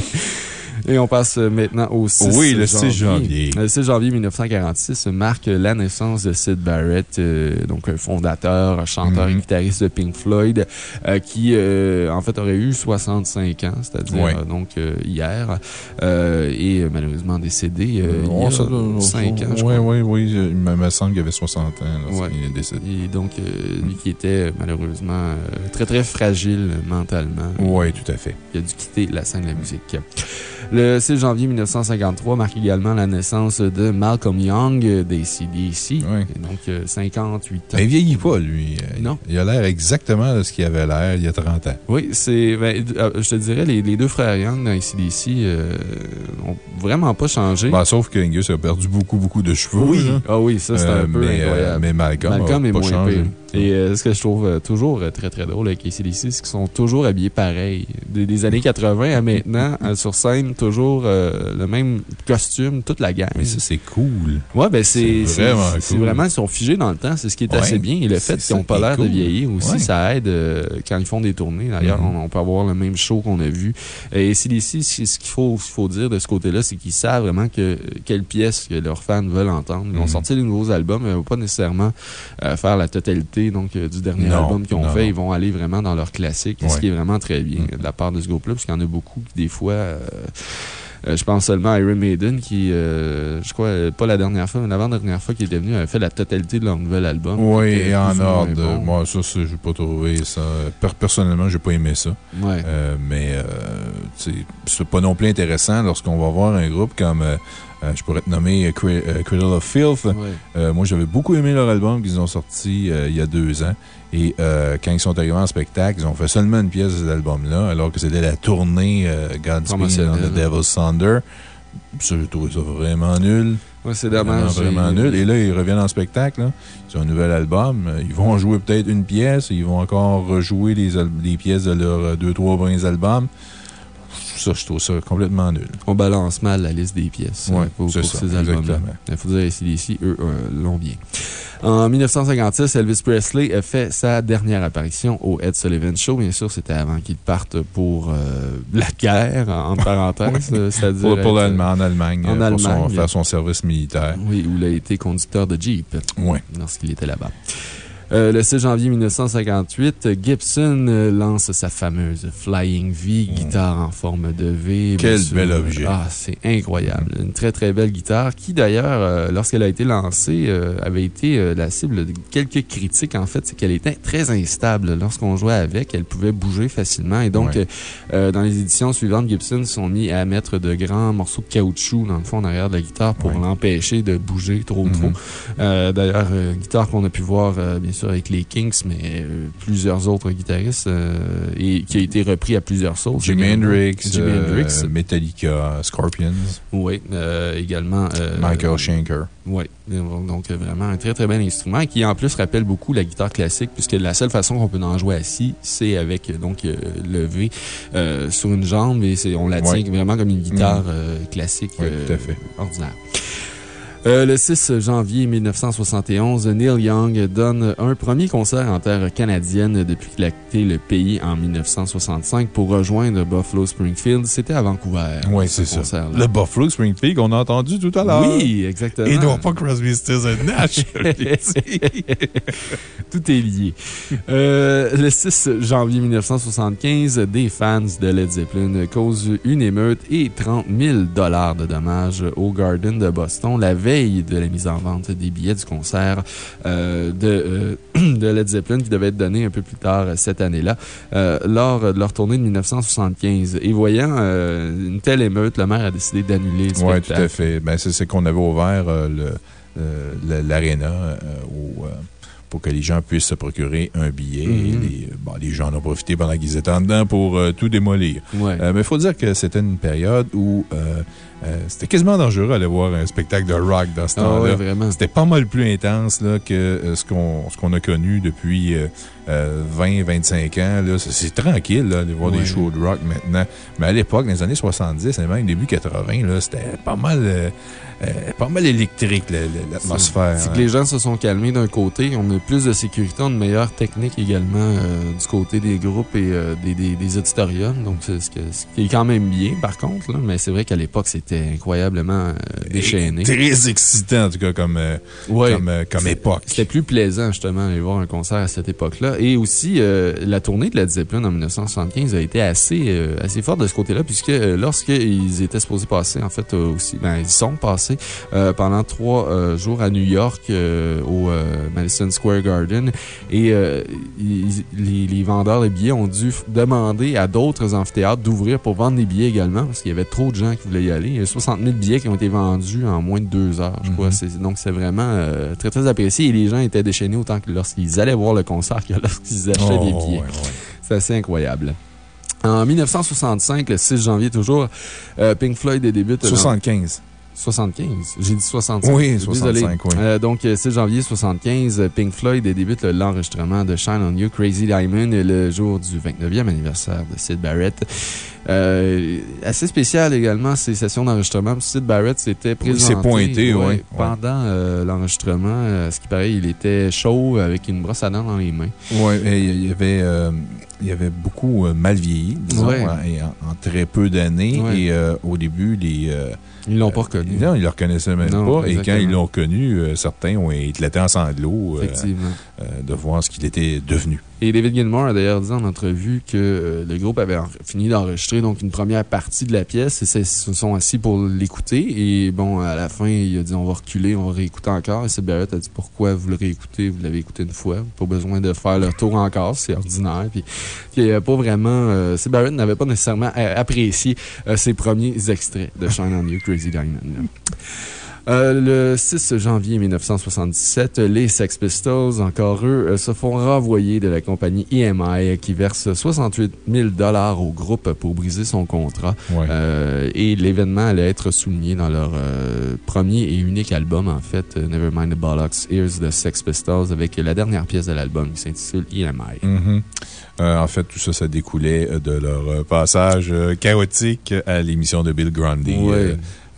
Et on passe maintenant au 6 Oui, le 6 janvier. Le 6 janvier 1946 marque la naissance de Sid Barrett, euh, donc un fondateur, chanteur et Mhm. guitariste de Pink Floyd, euh, qui euh, en fait aurait eu 65 ans, c'est-à-dire Ouais. euh, donc euh, hier, euh, et euh, malheureusement décédé euh, il y a 5 ans, je Oui, crois. oui, oui. Il me semble qu'il avait 60 ans lorsqu'il Ouais. est décédé. Et donc, euh, lui qui était malheureusement euh, très très fragile mentalement. Oui, tout à fait. Il a dû quitter la scène de la musique. Le 6 janvier 1953 marque également la naissance de Malcolm Young euh, des CDC. Oui. Donc, euh, 58 ans. Mais il vieillit pas, lui. Euh, Non. Il a l'air exactement de ce qu'il avait l'air il y a 30 ans. Oui, c'est. ben, euh, je te dirais, les, les deux frères Young dans les CDC euh, ont vraiment pas changé. Bah, sauf que Angus a perdu beaucoup, beaucoup de cheveux. oui. là. Ah oui, ça, c'est Euh, un peu mais, euh, incroyable. mais Malcolm, Malcolm a est pas moins changé. pire. Et euh, ce que je trouve euh, toujours euh, très très drôle avec ACDC, c'est qu'ils sont toujours habillés pareil. Des, des années 80 à maintenant, euh, sur scène, toujours euh, le même costume, toute la gang. Mais ça, c'est cool. Ouais, ben c'est vraiment cool. vraiment, ils sont figés dans le temps, c'est ce qui est Ouais, assez bien. Et le fait qu'ils n'ont pas l'air de vieillir aussi, Ouais. ça aide euh, quand ils font des tournées. D'ailleurs, Mhm. on, on peut avoir le même show qu'on a vu. Et CDC, ce qu'il faut, faut dire de ce côté-là, c'est qu'ils savent vraiment que, quelle pièce que leurs fans veulent entendre. Ils vont Mhm. sortir des nouveaux albums, mais ils vont pas nécessairement euh, faire la totalité donc, euh, du dernier Non, album qu'ils ont non, fait. non. Ils vont aller vraiment dans leurs classiques, ce qui est vraiment très bien Mhm. euh, de la part de ce groupe-là, parce qu'il y en a beaucoup qui, des fois, euh, euh, je pense seulement à Iron Maiden qui, euh, je crois, pas la dernière fois, mais l'avant-dernière fois qu'il était venu, avait fait la totalité de leur nouvel album. Oui, et en ordre. bon. Moi, ça, ça, j'ai pas trouvé ça. Per- Personnellement, j'ai pas aimé ça. Ouais. Euh, mais, c'est pas non plus intéressant lorsqu'on va voir un groupe comme. Euh, je pourrais te nommer euh, euh, Cradle of Filth. Ouais. Moi, j'avais beaucoup aimé leur album qu'ils ont sorti il y a deux ans. Et euh, quand ils sont arrivés en spectacle, ils ont fait seulement une pièce de cet album-là, alors que c'était la tournée euh, Godspeed the Devil's Thunder. Ça, j'ai trouvé ça vraiment nul. Ouais, c'est Vraiment, dommage. vraiment nul. Et là, ils reviennent en spectacle. là. Ils ont un nouvel album. Ils vont jouer peut-être une pièce. Ils vont encore rejouer les, pièces de leurs deux, trois premiers albums. Ça, je trouve ça complètement nul. On balance mal la liste des pièces Ouais, euh, pour, ça, ces albums-là. exactement. Il faut dire, ici, eux, euh, l'ont bien. En 1956, Elvis Presley a fait sa dernière apparition au Ed Sullivan Show. Bien sûr, c'était avant qu'il parte pour euh, la guerre, en parenthèses. euh, c'est-à-dire Pour, pour être, l'Allemagne, en Allemagne, en pour son- Allemagne. faire son service militaire. Oui, où il a été conducteur de Jeep Oui. lorsqu'il était là-bas. Euh, le 6 janvier 1958, Gibson euh, lance sa fameuse Flying V, guitare en forme de V. Quel bel objet. Ah, c'est incroyable. Une très, très belle guitare qui, d'ailleurs, euh, lorsqu'elle a été lancée, avait été la cible de quelques critiques. En fait, c'est qu'elle était très instable. Lorsqu'on jouait avec, elle pouvait bouger facilement. Et donc, Ouais. euh, dans les éditions suivantes, Gibson sont mis à mettre de grands morceaux de caoutchouc dans le fond, en arrière de la guitare pour Ouais. l'empêcher de bouger trop, trop. Euh, D'ailleurs, guitare qu'on a pu voir, euh, bien sûr, avec les Kinks, mais euh, plusieurs autres guitaristes euh, et qui a été repris à plusieurs sauces. Jimi également. Hendrix, Jimi euh, Hendrix. Metallica, Scorpions, Oui, également. Michael Schenker. Oui, donc vraiment un très très bel instrument qui en plus rappelle beaucoup la guitare classique puisque la seule façon qu'on peut en jouer assis, c'est avec donc levé sur une jambe et on la tient Ouais. vraiment comme une guitare euh, classique Oui, tout à fait. ordinaire. Euh, le 6 janvier 1971, Neil Young donne un premier concert en terre canadienne depuis qu'il a quitté le pays en 1965 pour rejoindre Buffalo Springfield. C'était à Vancouver. Oui, ce c'est ça. Le Buffalo Springfield qu'on a entendu tout à l'heure. Oui, exactement. Et non pas Crosby, Stills et Nash. Tout est lié. Euh, le 6 janvier 1975, des fans de Led Zeppelin causent une émeute et 30 000 de dommages au Garden de Boston la veille de la mise en vente des billets du concert euh, de, euh, de Led Zeppelin qui devait être donné un peu plus tard cette année-là, euh, lors de leur tournée de 1975. Et voyant euh, une telle émeute, le maire a décidé d'annuler le Oui, spectacle. tout à fait. Ben, c'est c'est qu'on avait ouvert euh, euh, l'aréna euh, au, euh, pour que les gens puissent se procurer un billet. Mhm. Et les, bon, les gens en ont profité pendant qu'ils étaient en dedans pour euh, tout démolir. Ouais. Euh, mais il faut dire que c'était une période où euh, euh, c'était quasiment dangereux d'aller voir un spectacle de rock dans ce Ah temps-là. C'était pas mal plus intense là, que euh, ce qu'on ce qu'on a connu depuis 20-25 ans. là. C'est c'est tranquille là, de voir des shows de rock maintenant. Mais à l'époque, dans les années 70 et même début 80, là, c'était pas mal, euh, euh, pas mal électrique la- la- l'atmosphère. C'est que les gens se sont calmés d'un côté. On a plus de sécurité, on a une meilleure technique également euh, du côté des groupes et euh, des, des, des auditoriums. Donc, c'est ce, que- ce qui est quand même bien, par contre. Là. Mais c'est vrai qu'à l'époque, c'était incroyablement euh, déchaîné. Très excitant, en tout cas, comme, euh, Ouais. comme, euh, époque. C'était plus plaisant, justement, d'aller voir un concert à cette époque-là. Et aussi, euh, la tournée de Led Zeppelin en 1975 a été assez, euh, assez forte de ce côté-là, puisque euh, lorsqu'ils étaient supposés passer, en fait, euh, aussi, ben, ils sont passés euh, pendant trois euh, jours à New York, euh, au Madison Square Garden. Et ils- les, les vendeurs de billets ont dû demander à d'autres amphithéâtres d'ouvrir pour vendre des billets également, parce qu'il y avait trop de gens qui voulaient y aller. Il y a 60 000 billets qui ont été vendus en moins de deux heures, je crois. Mhm. C'est- Donc, c'est vraiment euh, très, très apprécié. Et les gens étaient déchaînés autant que lorsqu'ils allaient voir le concert que lorsqu'ils achetaient Oh, des billets. ouais, ouais. C'est assez incroyable. En 1965, le 6 janvier toujours, euh, Pink Floyd débute... 75. 75. J'ai dit 65. Oui, Désolé. 65, oui. Euh, donc, euh, 6 janvier 75, euh, Pink Floyd débute l'enregistrement de Shine on You, Crazy Diamond, le jour du 29e anniversaire de Sid Barrett. Euh, assez spécial également, ces sessions d'enregistrement. Sid Barrett s'était Oui, présenté. c'est pointé, ouais, ouais. Pendant euh, l'enregistrement, euh, ce qui paraît, il était chaud avec une brosse à dents dans les mains. Oui, il y avait, euh, il y avait beaucoup euh, mal vieilli, disons, Ouais. en, en très peu d'années. Ouais. Et euh, au début, les. euh, Ils l'ont pas reconnu. Non, ils ne le reconnaissaient même Non, pas. Et quand ils l'ont connu, euh, certains ont éclaté en sanglots euh, euh, de voir ce qu'il était devenu. Et David Gilmour a d'ailleurs dit en entrevue que euh, le groupe avait fini d'enregistrer une première partie de la pièce et se se sont assis pour l'écouter. Et bon, à la fin, il a dit on va reculer, on va réécouter encore. Et Sid Barrett a dit pourquoi vous le réécoutez? Vous l'avez écouté une fois, pas besoin de faire le tour encore, c'est ordinaire. Puis, puis a pas vraiment. Euh, Sid Barrett n'avait pas nécessairement euh, apprécié euh, ses premiers extraits de Shine on You, Crazy Diamond. Euh, le 6 janvier 1977, les Sex Pistols, encore eux, euh, se font renvoyer de la compagnie EMI qui verse 68 000 au groupe pour briser son contrat. Euh, et l'événement allait être souligné dans leur premier et unique album, en fait, Nevermind the Bollocks, Here's the Sex Pistols, avec la dernière pièce de l'album qui s'intitule EMI. Mm-hmm. en fait, tout ça, ça découlait de leur passage chaotique à l'émission de Bill Grundy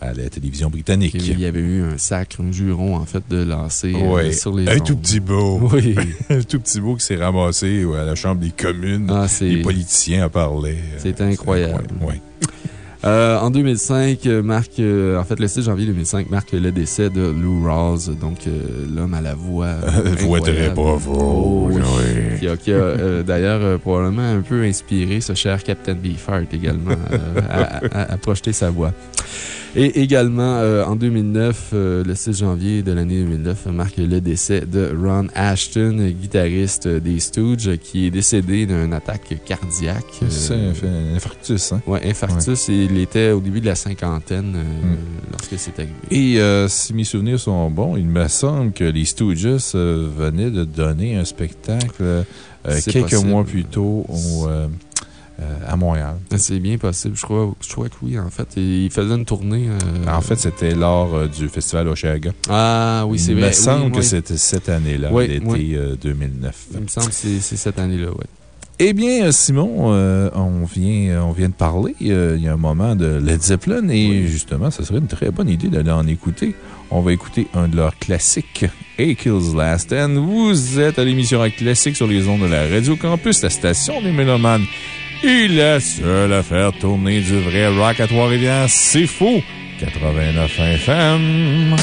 à la télévision britannique. Il y avait eu un sacre, un juron, en fait, de lancer euh, sur les. Un tout petit beau. Oui. un tout petit beau qui s'est ramassé à la Chambre des communes. Ah, les politiciens en parlaient. C'est incroyable. Oui. Euh, en 2005, euh, marque, en fait, le 6 janvier 2005 marque le décès de Lou Rawls, donc l'homme à la voix. voix très pauvre. Oh, oui. Qui a, d'ailleurs probablement un peu inspiré ce cher Captain Beefheart également à, à, projeter sa voix. Et également, euh, en 2009, euh, le 6 janvier de l'année 2009, marque le décès de Ron Ashton, guitariste des Stooges, qui est décédé d'une attaque cardiaque. C'est un infarctus, hein? Oui, infarctus. Il était au début de la cinquantaine euh, hmm. lorsque c'est arrivé. Et si mes souvenirs sont bons, il me semble que les Stooges venaient de donner un spectacle quelques mois plus tôt au euh, à Montréal. C'est bien possible. Je crois, je crois que oui, en fait. Il faisait une tournée. Euh, en fait, c'était lors euh, du festival Oshaga. Ah, oui, c'est vrai. Il me semble que c'était cette année-là, l'été 2009. Il me semble que c'est cette année-là, oui. Eh bien, Simon, on, vient, on vient de parler il y a un moment de Led Zeppelin et justement, ce serait une très bonne idée d'aller en écouter. On va écouter un de leurs classiques, A Kills Last End. Vous êtes à l'émission Classique sur les ondes de la Radio Campus, la station des Mélomanes. Il est seul à faire tourner du vrai rock à Trois-Rivières. C'est fou! 89 FM.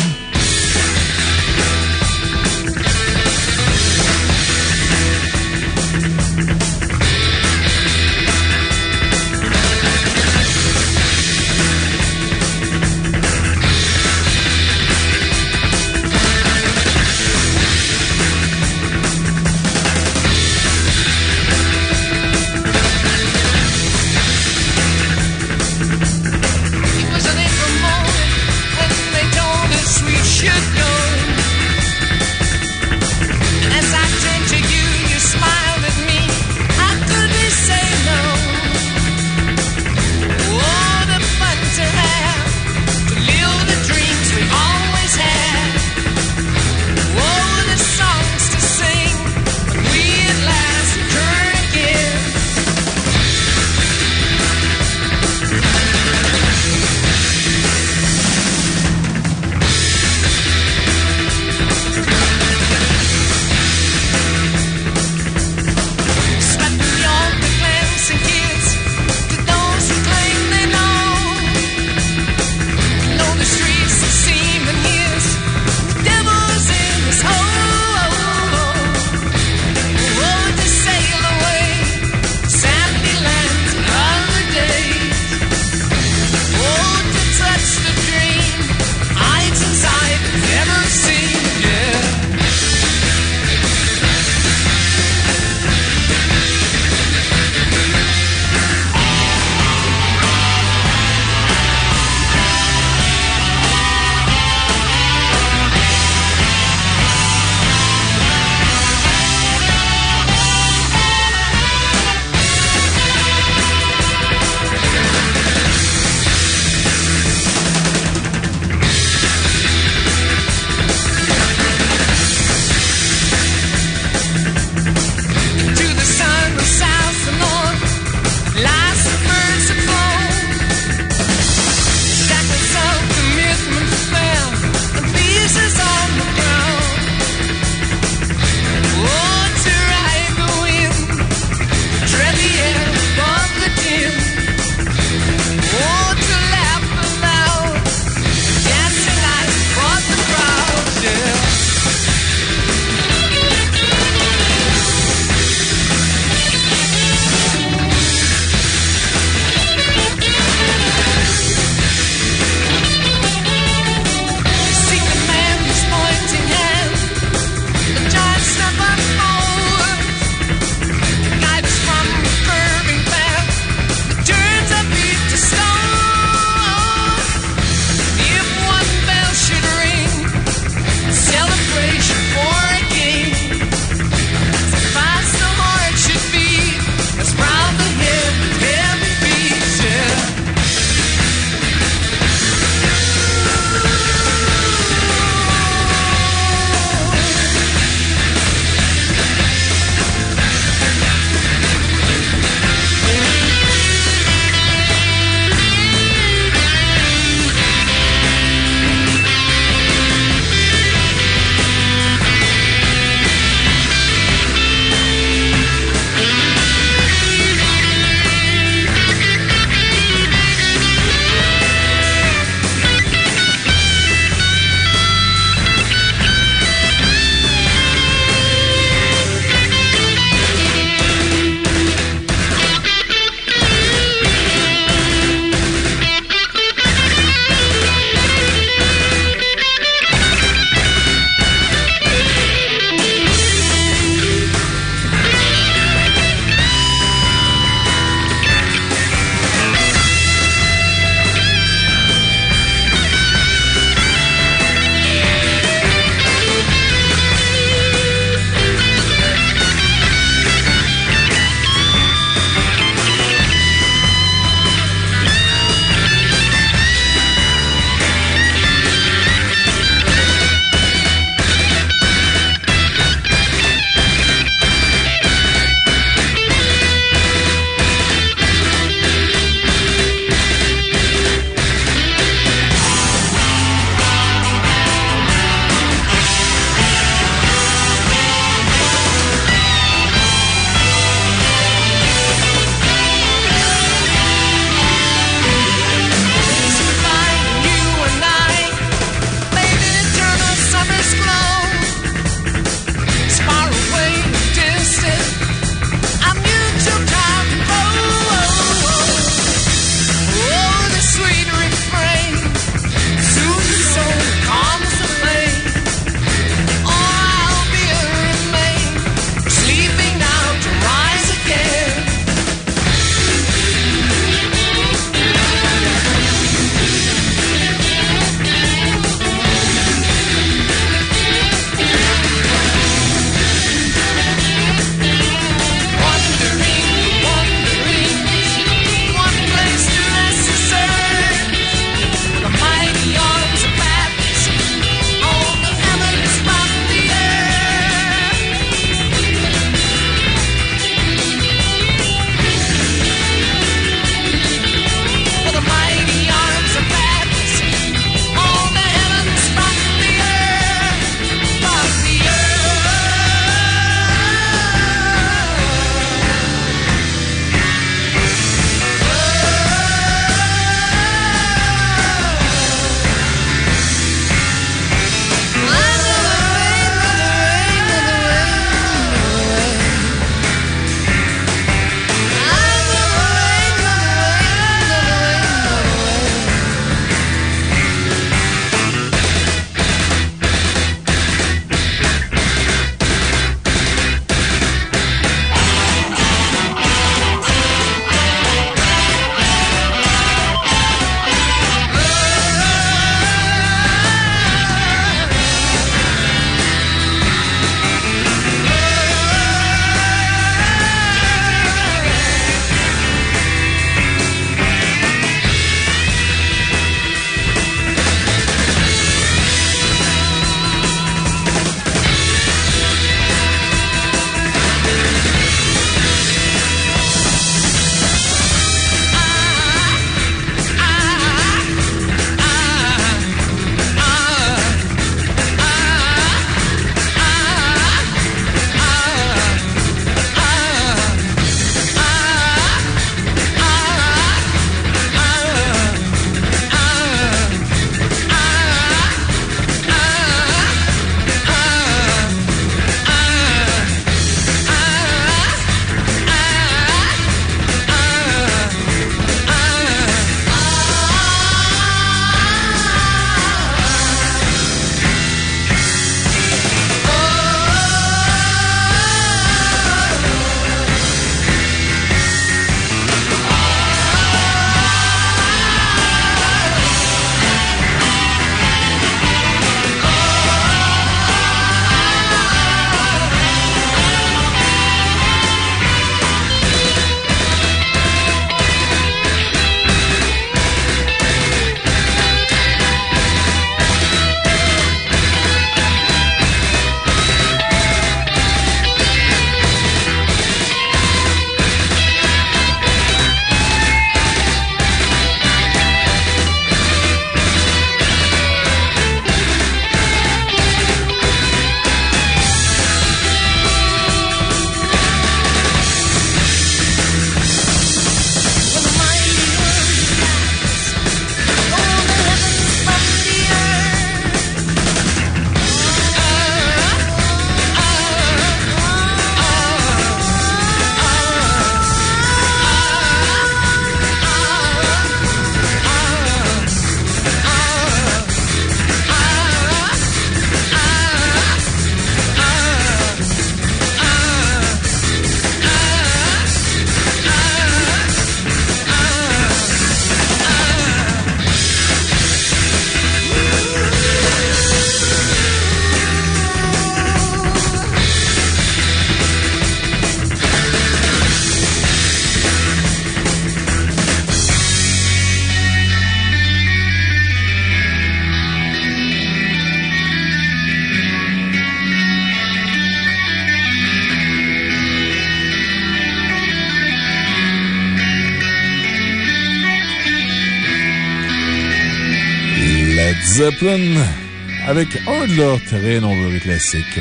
Avec un de leurs très nombreux classiques,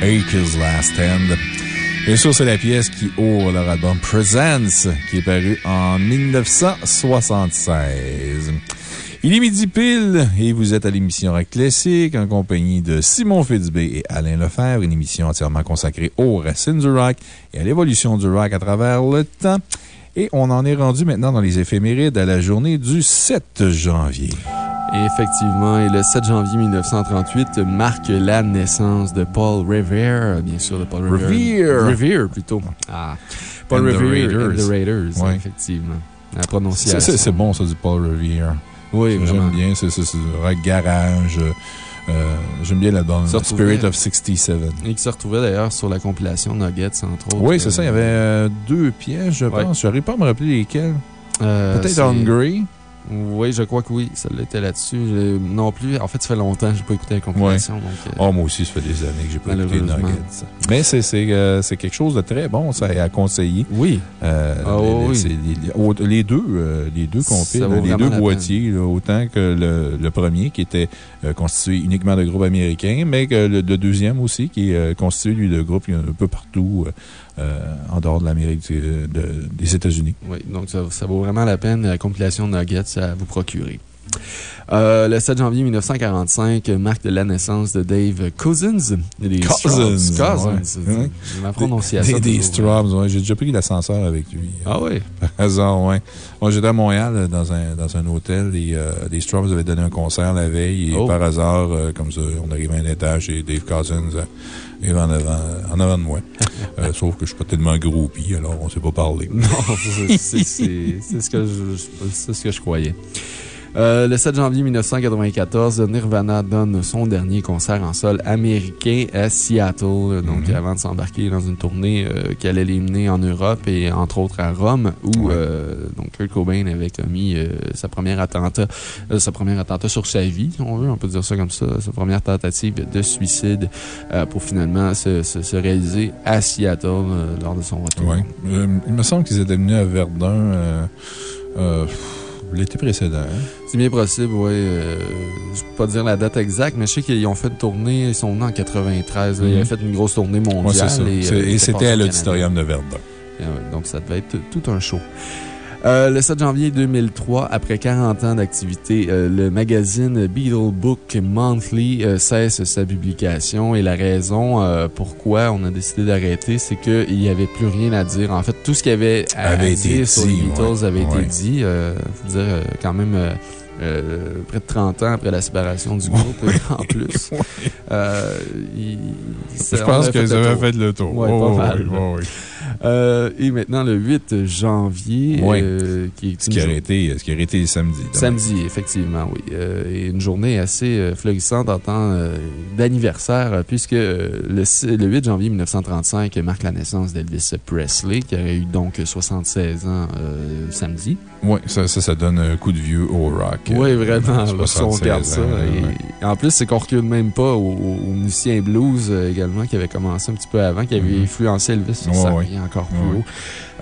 Acres Last Stand. Bien sûr, c'est la pièce qui ouvre leur album Presence, qui est paru en 1976. Il est midi pile et vous êtes à l'émission Rock Classique en compagnie de Simon Fitzbé et Alain Lefebvre, une émission entièrement consacrée aux racines du rock et à l'évolution du rock à travers le temps. Et on en est rendu maintenant dans les éphémérides à la journée du 7 janvier. Et effectivement, et le 7 janvier 1938 marque la naissance de Paul Revere, bien sûr, de Paul Revere. Revere. Revere, plutôt. Ah. Paul And the Revere and the Raiders, Ouais. effectivement. La prononciation. C'est bon, ça, du Paul Revere. Oui. J'aime bien, c'est rock garage. euh, J'aime bien l'album Spirit of 67. Et qui se retrouvait d'ailleurs sur la compilation Nuggets, entre autres. Oui, c'est ça. Il y avait euh, deux pièces, je Ouais. pense. Je n'arrive pas à me rappeler lesquelles. Euh, Peut-être Hungry. Oui, je crois que oui. Celle-là était là-dessus. Non plus. En fait, ça fait longtemps que je n'ai pas écouté la compilation. Donc, euh, Oh, moi aussi, ça fait des années que j'ai pas écouté. Nuggets. Mais c'est euh, c'est quelque chose de très bon, ça, à conseiller. Oui. Euh, Ah, les, oui. c'est les- au- les deux, les deux compiles, les deux boîtiers, là, autant que le, le premier qui était constitué uniquement de groupes américains, mais que le, le deuxième aussi qui est constitué, lui, de groupes un peu partout en dehors de l'Amérique, euh, de- des États-Unis. Oui, donc ça, ça vaut vraiment la peine, la compilation Nuggets à vous procurer. Euh, le 7 janvier 1945 marque la naissance de Dave Cousins. Des Cousins, Strawbs. Cousins. ouais. Ouais. Ma prononciation. Des, des ouais. J'ai déjà pris l'ascenseur avec lui. Ah oui? Par hasard, ouais. Moi, j'étais à Montréal, euh, dans un, dans un hôtel, et euh, les Straubs avaient donné un concert la veille, et Oh. par hasard, euh, comme ça, on arrivait à un étage, et Dave Cousins est en avant, en avant de moi. Euh, sauf que je suis pas tellement groupie, alors on s'est pas parlé. Non, c'est- ce, que je- ce que je croyais. Euh, le 7 janvier 1994, Nirvana donne son dernier concert en sol américain à Seattle, donc Mhm. avant de s'embarquer dans une tournée euh, qui allait les mener en Europe et entre autres à Rome, où Ouais. euh, donc Kurt Cobain avait commis sa première attentat, sa première attentat sur sa vie, si on veut, on peut dire ça comme ça, sa première tentative de suicide pour finalement se, se- se réaliser à Seattle lors de son retour. Ouais. Il me semble qu'ils étaient venus à Verdun euh, l'été précédent. hein? C'est bien possible, oui. Euh, je peux pas dire la date exacte, mais je sais qu'ils ont fait une tournée, ils sont venus en 93. là. Ils Mhm. avaient fait une grosse tournée mondiale. Ouais. Et, euh, Et c'était à au l'auditorium de Verdun. Ah ouais, donc ça devait être tout un show. Euh, le 7 janvier 2003, après 40 ans d'activité, euh, le magazine Beatle Book Monthly euh, cesse sa publication et la raison pourquoi on a décidé d'arrêter, c'est qu'il n'y avait plus rien à dire. En fait, tout ce qu'il y avait à, Avait à été dire sur les Beatles ouais. avait Ouais. été dit. Faut dire, quand même, euh, euh, près de 30 ans après la séparation du groupe, en plus. Euh, il- Je pense qu'ils avaient fait le tour. Ouais, Oh, pas mal. Euh, et maintenant, le 8 janvier, euh, qui est Ce qui aurait été, ce qui aurait été samedi. Samedi, effectivement, oui. Euh, et une journée assez euh, florissante en temps euh, d'anniversaire, euh, puisque euh, le, six- le 8 janvier 1935 marque la naissance d'Elvis Presley, qui aurait eu donc 76 ans euh, samedi. Oui, ça, ça, ça donne un coup de vieux au rock. Oui, Euh, vraiment, là, si on 76 regarde ça. Et en plus, c'est qu'on recule même pas aux, aux musiciens blues euh, également, qui avaient commencé un petit peu avant, qui avaient Mhm. influencé Elvis sur sa vie encore plus haut.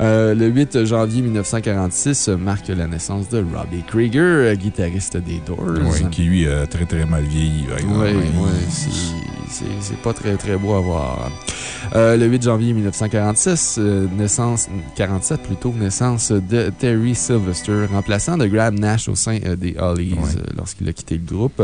Euh, le 8 janvier 1946 marque la naissance de Robbie Krieger, euh, guitariste des Doors. Oui, qui lui a très très mal vieilli. Oui, oui, c'est- pas très très beau à voir. Euh, le 8 janvier 1946, euh, naissance, 47 plutôt, naissance de Terry Sylvester, remplaçant de Graham Nash au sein euh, des Hollies Ouais. euh, lorsqu'il a quitté le groupe.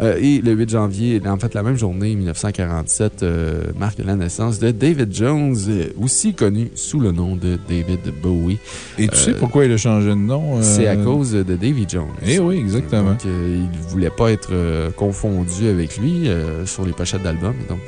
Euh, et le 8 janvier, en fait, la même journée, 1947, euh, marque la naissance de David Jones, euh, aussi connu sous le nom de David Bowie. Et tu sais pourquoi il a changé de nom? C'est à cause de Davy Jones. Eh oui, exactement. Donc, il ne voulait pas être confondu avec lui sur les pochettes d'albums. Donc,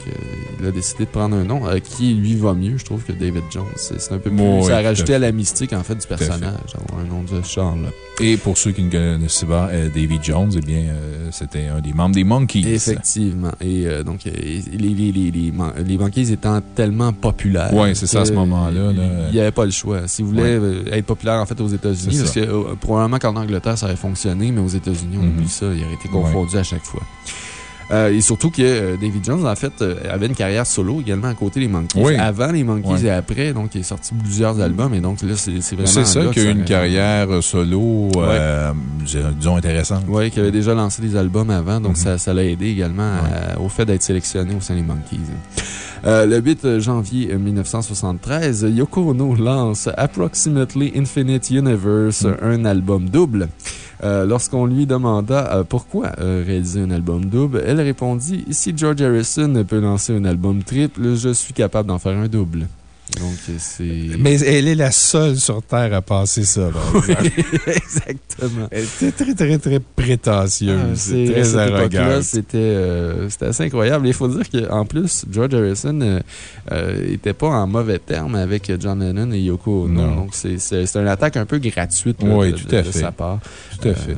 il a décidé de prendre un nom qui lui va mieux, je trouve, que David Jones. C'est un peu plus. Oui, ça a à rajouté à la mystique, en fait, du personnage, avoir un nom de genre-là. Et pour ceux qui ne connaissent pas Davy Jones, eh bien, c'était un des membres des Monkeys. Effectivement. Et euh, donc, euh, les, les, les, les, Monkeys étant tellement populaires. Ouais, c'est ça, à ce moment-là, là. Il n'y avait pas le choix. S'il voulait Ouais. euh, être populaire, en fait, aux États-Unis, parce que euh, probablement qu'en Angleterre, ça aurait fonctionné, mais aux États-Unis, on oublie ça. Il aurait été confondu à chaque fois. Et surtout que David Jones, en fait, avait une carrière solo également à côté des Monkeys. Avant les Monkeys et après, donc il est sorti plusieurs albums et donc là, c'est vraiment. C'est ça qui a une carrière solo, disons, intéressante. Oui, qui avait déjà lancé des albums avant, donc mm-hmm. ça l'a aidé également au fait d'être sélectionné au sein des Monkeys. Euh, le 8 janvier 1973, Yoko Ono lance Approximately Infinite Universe, mm. un album double. Euh, lorsqu'on lui demanda euh, pourquoi réaliser un album double, elle répondit Si George Harrison peut lancer un album triple, je suis capable d'en faire un double. Donc, c'est. Mais elle est la seule sur Terre à passer ça. exactement. Elle était très, très, très prétentieuse. Ah, très arrogante. Euh, c'était assez incroyable. Il faut dire qu'en plus, George Harrison n'était euh, euh, pas en mauvais terme avec John Lennon et Yoko Ono. Donc, c'est une attaque un peu gratuite oui, tout à de, fait. sa part. Tout à fait.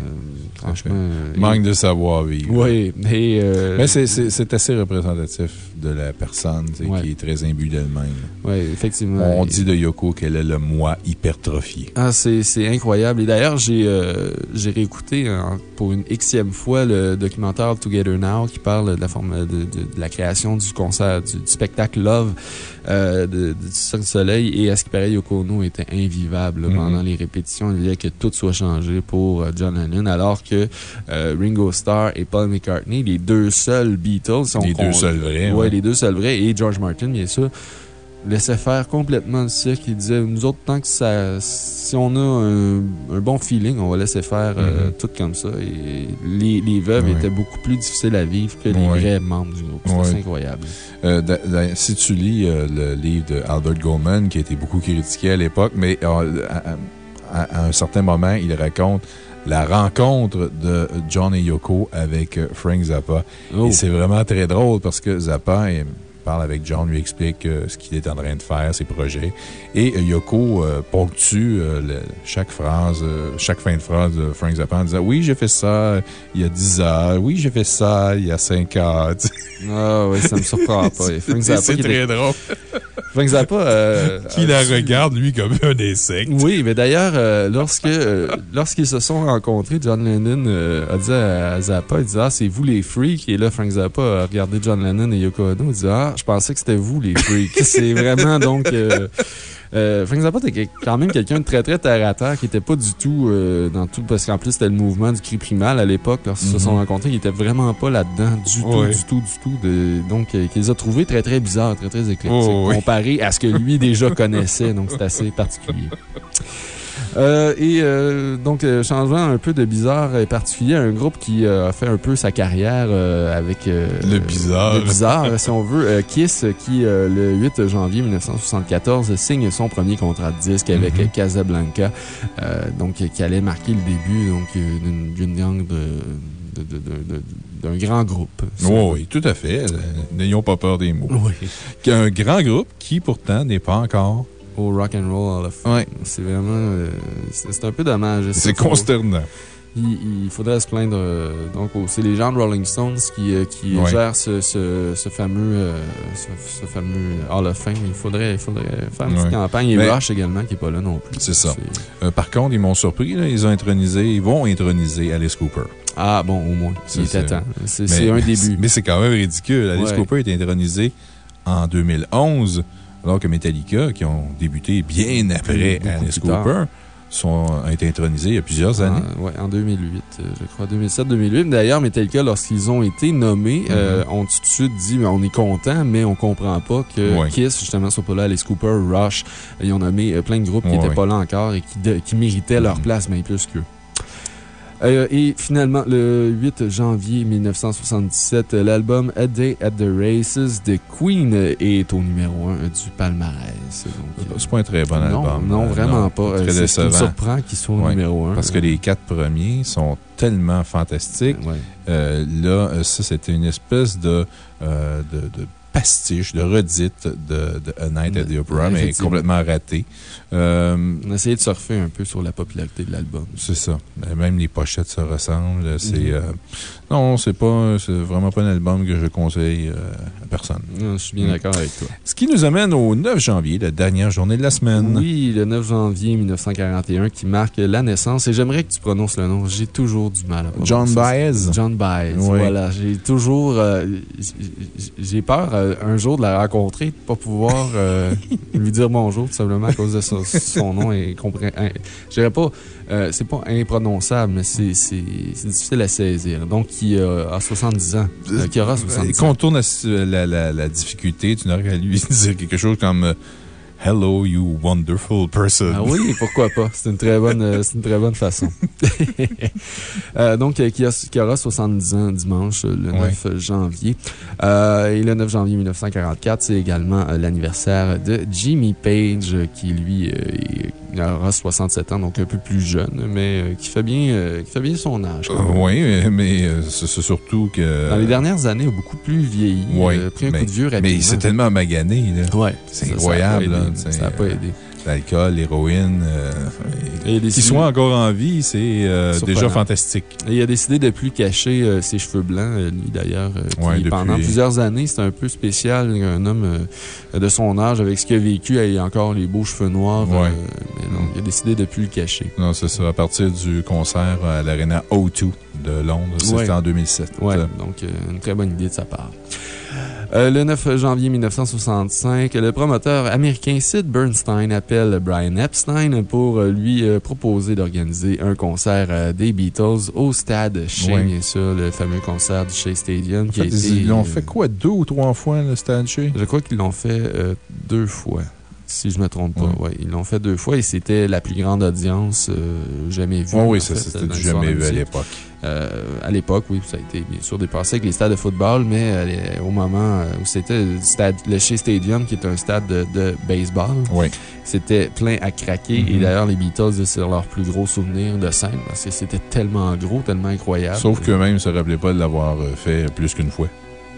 franchement. Manque de savoir-vivre. Oui. Mais c'est assez représentatif de la personne qui est très imbue d'elle-même. Oui, effectivement. On dit de Yoko qu'elle est le moi hypertrophié. Ah, c'est incroyable. Et d'ailleurs, j'ai euh, réécouté hein, pour une xème fois le documentaire Together Now qui parle de la, forme, de, la création du concert, du, spectacle Love euh, de, du Cirque du Soleil. Et à ce qui paraît, Yoko Ono était invivable mm-hmm. pendant les répétitions. Il voulait que tout soit changé pour euh, John Lennon, alors que Ringo Starr et Paul McCartney, les deux seuls Beatles, sont. Les deux seuls vrais. Ouais, les deux seuls vrais. Et George Martin, bien sûr laissait faire complètement le cirque. Il disait, nous autres, tant que ça, si on a un, bon feeling, on va laisser faire euh, mm-hmm. tout comme ça. Et les, les veuves étaient beaucoup plus difficiles à vivre que les vrais membres du groupe. C'était incroyable. Euh, si tu lis euh, le livre de Albert Goldman, qui a été beaucoup critiqué à l'époque, mais à, un certain moment, il raconte la rencontre de John et Yoko avec Frank Zappa. Et oh. c'est vraiment très drôle parce que Zappa est parle avec John, lui explique euh, ce qu'il est en train de faire, ses projets. Et euh, Yoko euh, ponctue chaque phrase, chaque fin de phrase de Frank Zappa en disant Oui, j'ai fait ça il y a 10 ans. Oui, j'ai fait ça il y a 5 ans. ah oui, ça me surprend pas. C'est très drôle. Frank Zappa. qui la regarde, lui, comme un insecte. Oui, mais d'ailleurs, lorsque lorsqu'ils se sont rencontrés, John Lennon a dit à Zappa il dit Ah, c'est vous les freaks. Et là, Frank Zappa a regardé John Lennon et Yoko Ono. Il dit Ah, je pensais que c'était vous, les freaks. C'est vraiment donc. Euh, euh, Frank Zappa était quand même quelqu'un de très, très terre à terre qui n'était pas du tout euh, dans tout. Parce qu'en plus, c'était le mouvement du cri primal à l'époque. Lorsqu'ils se sont mhm. rencontrés, il était vraiment pas là-dedans du tout, du tout, du tout. De, donc, il les a trouvés très, très bizarres, très, très éclairés. Oh, comparé à ce que lui déjà connaissait. Donc, c'est assez particulier. Euh, et euh, donc, euh, changeant un peu de bizarre et particulier, un groupe qui a fait un peu sa carrière avec. le bizarre. Le bizarre, si on veut. Kiss, qui, le 8 janvier 1974, signe son premier contrat de disque avec mm-hmm. Casablanca, donc, qui allait marquer le début d'une gang de d'un grand groupe. oui, tout à fait. N'ayons pas peur des mots. Oui. Un grand groupe qui, pourtant, n'est pas encore au Rock and Roll C'est vraiment. Euh, c'est un peu dommage. C'est consternant. Il, faudrait se plaindre. Euh, donc, c'est les gens de Rolling Stones qui, euh, qui gèrent ce, ce, fameux, ce, fameux Hall of Fame. Il faudrait, il faudrait faire une petite campagne. Et Rush également, qui n'est pas là non plus. C'est ça. par contre, ils m'ont surpris. ils ont intronisé, ils vont introniser Alice Cooper. Ah, bon, au moins. C'est C'est un début. Mais c'est quand même ridicule. Alice Cooper est intronisé en 2011. Alors que Metallica, qui ont débuté bien après Alice Cooper, sont, ont été intronisés il y a plusieurs années. oui, en 2008, euh, je crois, 2007-2008. D'ailleurs, Metallica, lorsqu'ils ont été nommés, euh, mm-hmm. ont tout de suite dit on est content, mais on comprend pas que Kiss, justement, soit pas là. Alice Cooper, Rush, ils ont nommé euh, plein de groupes qui n'étaient pas là encore et qui, qui méritaient leur mm-hmm. place, mais plus qu'eux. Euh, et finalement, le 8 janvier 1977, l'album A Day at the Races de Queen est au numéro 1 du palmarès. C'est pas un très bon album. Non, vraiment pas. Très décevant. Ce qui me surprend qu'il soit au numéro 1. Parce que les quatre premiers sont tellement fantastiques. Euh, là, ça, c'était une espèce de, de pastiche, de redite de, de A Night at the Opera, mais complètement raté. Euh, On a essayé de surfer un peu sur la popularité de l'album. C'est ça. Même les pochettes se ressemblent. C'est. Mhm. Non, c'est pas, c'est vraiment pas un album que je conseille euh, à personne. je suis bien mm. d'accord avec toi. Ce qui nous amène au 9 janvier, la dernière journée de la semaine. Oui, le 9 janvier 1941 qui marque la naissance. Et j'aimerais que tu prononces le nom. J'ai toujours du mal à prononcer. John Baez. John Baez. Voilà. J'ai toujours, euh, j'ai peur euh, un jour de la rencontrer, de ne pas pouvoir lui dire bonjour, tout simplement à cause de son, nom et Je dirais pas, c'est pas imprononçable, mais c'est difficile à saisir. Donc, qui a 70 ans. Euh, qui aura 70 ans. Contourne la, la, la, difficulté, tu n'aurais qu'à lui dire quelque chose comme euh, Hello, you wonderful person. Ah oui, pourquoi pas? C'est une très bonne, euh, une très bonne façon. euh, donc, qui, a, qui, aura 70 ans dimanche, le 9 janvier. Euh, et le 9 janvier 1944, c'est également l'anniversaire de Jimmy Page, qui lui aura 67 ans, donc un peu plus jeune, mais qui fait bien, qui fait bien son âge. oui, mais c'est surtout que. Dans les dernières années, il a beaucoup plus vieilli. Oui. pris un coup de vieux rapidement. Mais il s'est tellement magané. Ouais, c'est incroyable. Ça n'a pas aidé. L'alcool, l'héroïne. Euh, Qu'il soit encore en vie, c'est euh, déjà fantastique. il a décidé de plus cacher euh, ses cheveux blancs, lui d'ailleurs. Pendant plusieurs années, c'était un peu spécial. Un homme de son âge, avec ce qu'il a vécu, il a encore les beaux cheveux noirs. mais non, il a décidé de ne plus le cacher. Non, c'est ça. À partir du concert à l'Arena O2 de Londres, c'était en 2007. Oui, donc une très bonne idée de sa part. Euh, le 9 janvier 1965, le promoteur américain Sid Bernstein appelle Brian Epstein pour lui euh, proposer d'organiser un concert euh, des Beatles au stade Shea, bien sûr, le fameux concert du Shea Stadium. qui ils l'ont fait quoi, deux ou trois fois, le stade Shea? Je crois qu'ils l'ont fait deux fois si je ne me trompe pas. Ouais. ils l'ont fait deux fois et c'était la plus grande audience jamais vue. oui, ça, c'était jamais vu à l'époque. Euh, à l'époque, oui, ça a été bien sûr dépassé avec les stades de football, mais euh, au moment euh, où c'était le Shea Stadium, qui est un stade de, baseball, c'était plein à craquer. Et mm-hmm. d'ailleurs, les Beatles, c'est leur plus gros souvenir de scène parce que c'était tellement gros, tellement incroyable. Sauf qu'eux-mêmes ne se rappelaient pas de l'avoir fait plus qu'une fois.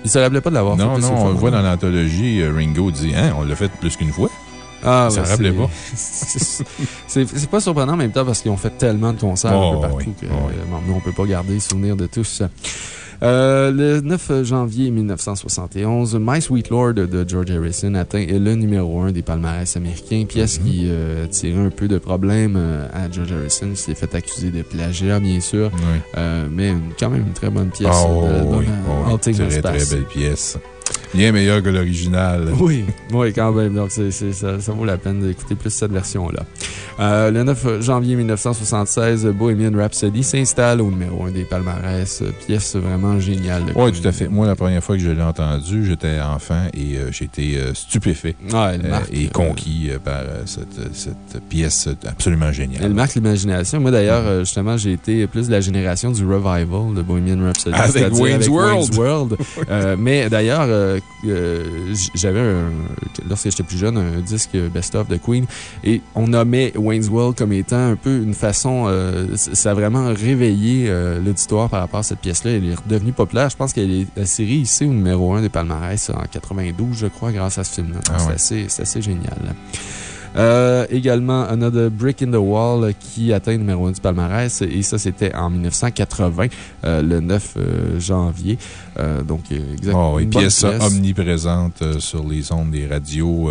Ils ne se rappelaient pas de l'avoir fait plus qu'une fois. Non, non, on le voit dans l'anthologie, Ringo dit Hein, on l'a fait plus qu'une fois. Ah, ça ne rappelait pas. C'est pas surprenant en même temps parce qu'ils ont fait tellement de concerts un peu oh, partout qu'on euh, ne peut pas garder le souvenir de tous. Euh, le 9 janvier 1971, My Sweet Lord de George Harrison atteint le numéro 1 des palmarès américains, pièce qui mm-hmm. euh, tirait un peu de problème à George Harrison. Il s'est fait accuser de plagiat, bien sûr, mais quand même une très bonne pièce. Oh, oui, oh, très, très belle pièce. Bien meilleur que l'original. Oui, oui, quand même. Donc, ça, ça, vaut la peine d'écouter plus cette version-là. Euh, le 9 janvier 1976, Bohemian Rhapsody s'installe au numéro 1 des palmarès. Pièce vraiment géniale. Oui, tout à fait. Moi, la première fois que je l'ai entendu, j'étais enfant et euh, j'étais euh, stupéfait et conquis par cette, cette, pièce absolument géniale. Elle marque l'imagination. Moi, d'ailleurs, justement, j'ai été plus de la génération du revival de Bohemian Rhapsody. Avec Wayne's World. World. mais d'ailleurs, j'avais, lorsque j'étais plus jeune, un disque best-of de Queen et on nommait Wayne's World comme étant un peu une façon. Euh, ça a vraiment réveillé euh, l'auditoire par rapport à cette pièce-là. Elle est redevenue populaire. Je pense qu'elle est la série ici au numéro 1 des palmarès en 92, je crois, grâce à ce film-là. Ah c'est assez, génial. Euh, également, Another Brick in the Wall qui atteint le numéro 1 du palmarès. Et ça, c'était en 1980, le 9 janvier. donc, exactement. Oh, et pièce, omniprésente sur les ondes des radios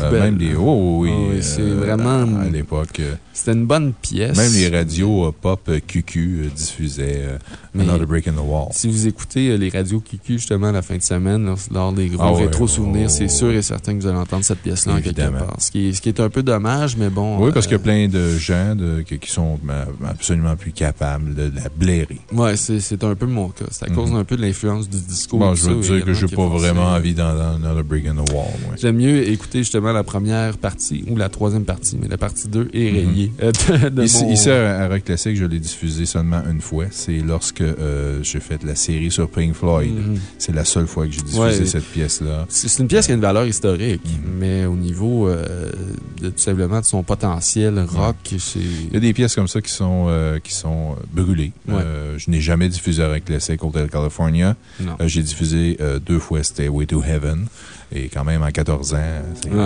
euh, même des. Oh, oui. Oh, c'est euh, vraiment. À l'époque. Euh, c'était une bonne pièce. Même les radios pop QQ diffusaient Another Break in the Wall. Si vous écoutez les radios QQ justement la fin de semaine, lors, des gros ah rétro-souvenirs, c'est sûr et certain que vous allez entendre cette pièce-là en quelque part. Ce qui, est, ce qui est un peu dommage, mais bon. Oui, parce qu'il y a plein de gens de, qui, sont absolument plus capables de, la blairer. Oui, c'est un peu mon cas. C'est à cause mhm. un peu de l'influence du discours. Bon, je veux dire que je n'ai pas vraiment envie d'entendre Another Break in the Wall. J'aime mieux écouter justement la première partie ou la troisième partie, mais la partie 2 est Mhm. rayée. euh, de- de Ici, mon- ici, à Rock Classic, je l'ai diffusé seulement une fois. C'est lorsque euh, j'ai fait la série sur Pink Floyd. Mhm. C'est la seule fois que j'ai diffusé Ouais. cette pièce-là. C'est une pièce qui a une valeur historique, Mhm. mais au niveau euh, de, tout simplement de son potentiel rock, c'est. Il y a des pièces comme ça qui sont, euh, qui sont euh, brûlées. Ouais. Euh, je n'ai jamais diffusé Rock Classic Hotel California. Euh, j'ai diffusé euh, deux fois Stairway to Heaven. Et quand même, en 14 ans,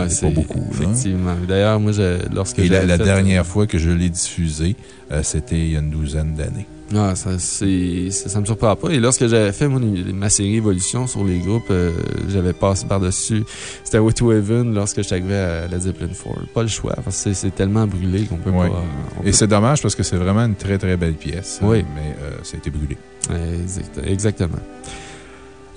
c'est pas beaucoup. Effectivement. D'ailleurs, moi, je- lorsque Et la, j'avais la fait, dernière fois que je l'ai diffusé, euh, c'était il y a une douzaine d'années. Ah, ça, ça, ça me surprend pas. Et lorsque j'avais fait moi, ma série Évolution sur les groupes, euh, j'avais passé par-dessus Stairway to Heaven lorsque j'étais arrivé à la Zeppelin 4. Pas le choix, parce que c'est- tellement brûlé qu'on peut Ouais. pas. on Et peut- c'est dommage parce que c'est vraiment une très très belle pièce. Oui. euh, Mais euh, ça a été brûlé. Exact- exactement.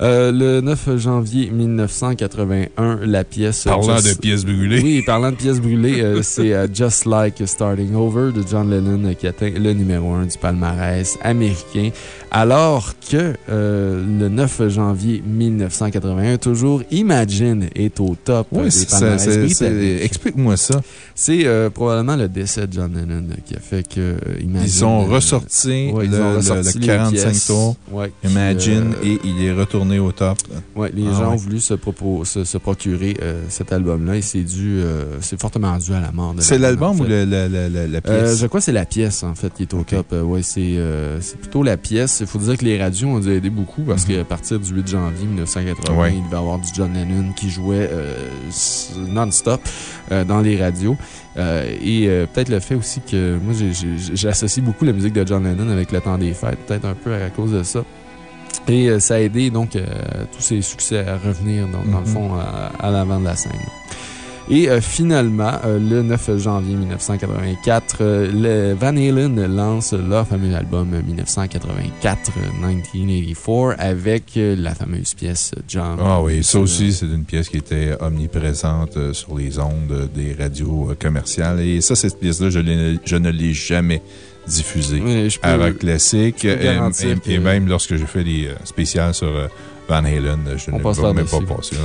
Euh, le 9 janvier 1981, la pièce. Parlant Just- de pièces brûlées. Oui, parlant de pièces brûlées, euh, c'est euh, Just Like Starting Over de John Lennon euh, qui atteint le numéro 1 du palmarès américain. Alors que euh, le 9 janvier 1981, toujours Imagine est au top euh, Oui, des c'est- palmarès explique-moi ça. C'est euh, probablement le décès de John Lennon qui a fait que euh, Imagine. Ils ont ressorti ouais, le, ont ressorti le les 45 pièces. tours Ouais, Imagine euh, et il est retourné au top. Ouais, les Ah gens ont voulu se, propos- se, se procurer cet album-là et c'est dû, euh, c'est fortement dû à la mort de C'est l'album ou la, la- la- la pièce? je crois que c'est la pièce, en fait, qui est au top. Ouais, c'est euh, c'est plutôt la pièce. Il faut dire que les radios ont dû aider beaucoup parce Mhm. qu'à partir du 8 janvier 1980, Ouais. il devait y avoir du John Lennon qui jouait euh, non-stop euh, dans les radios. Euh, et euh, peut-être le fait aussi que moi, j'associe beaucoup la musique de John Lennon avec le temps des fêtes, peut-être un peu à cause de ça. Et euh, ça a aidé donc tous ses succès à revenir, dans, dans le Mhm. fond, à, à l'avant de la scène. Et euh, finalement, euh, le 9 janvier 1984, euh, le Van Halen lance leur fameux album euh, 1984, euh, 1984, avec la fameuse pièce John. Ah oui, ça aussi, c'est une pièce qui était omniprésente sur les ondes des radios commerciales. Et ça, cette pièce-là, je, je ne l'ai jamais diffusée. oui, je à Rock Classic. je peux Et, et- même lorsque j'ai fait des spéciales sur Van Halen, je On ne passe vais même pas passer.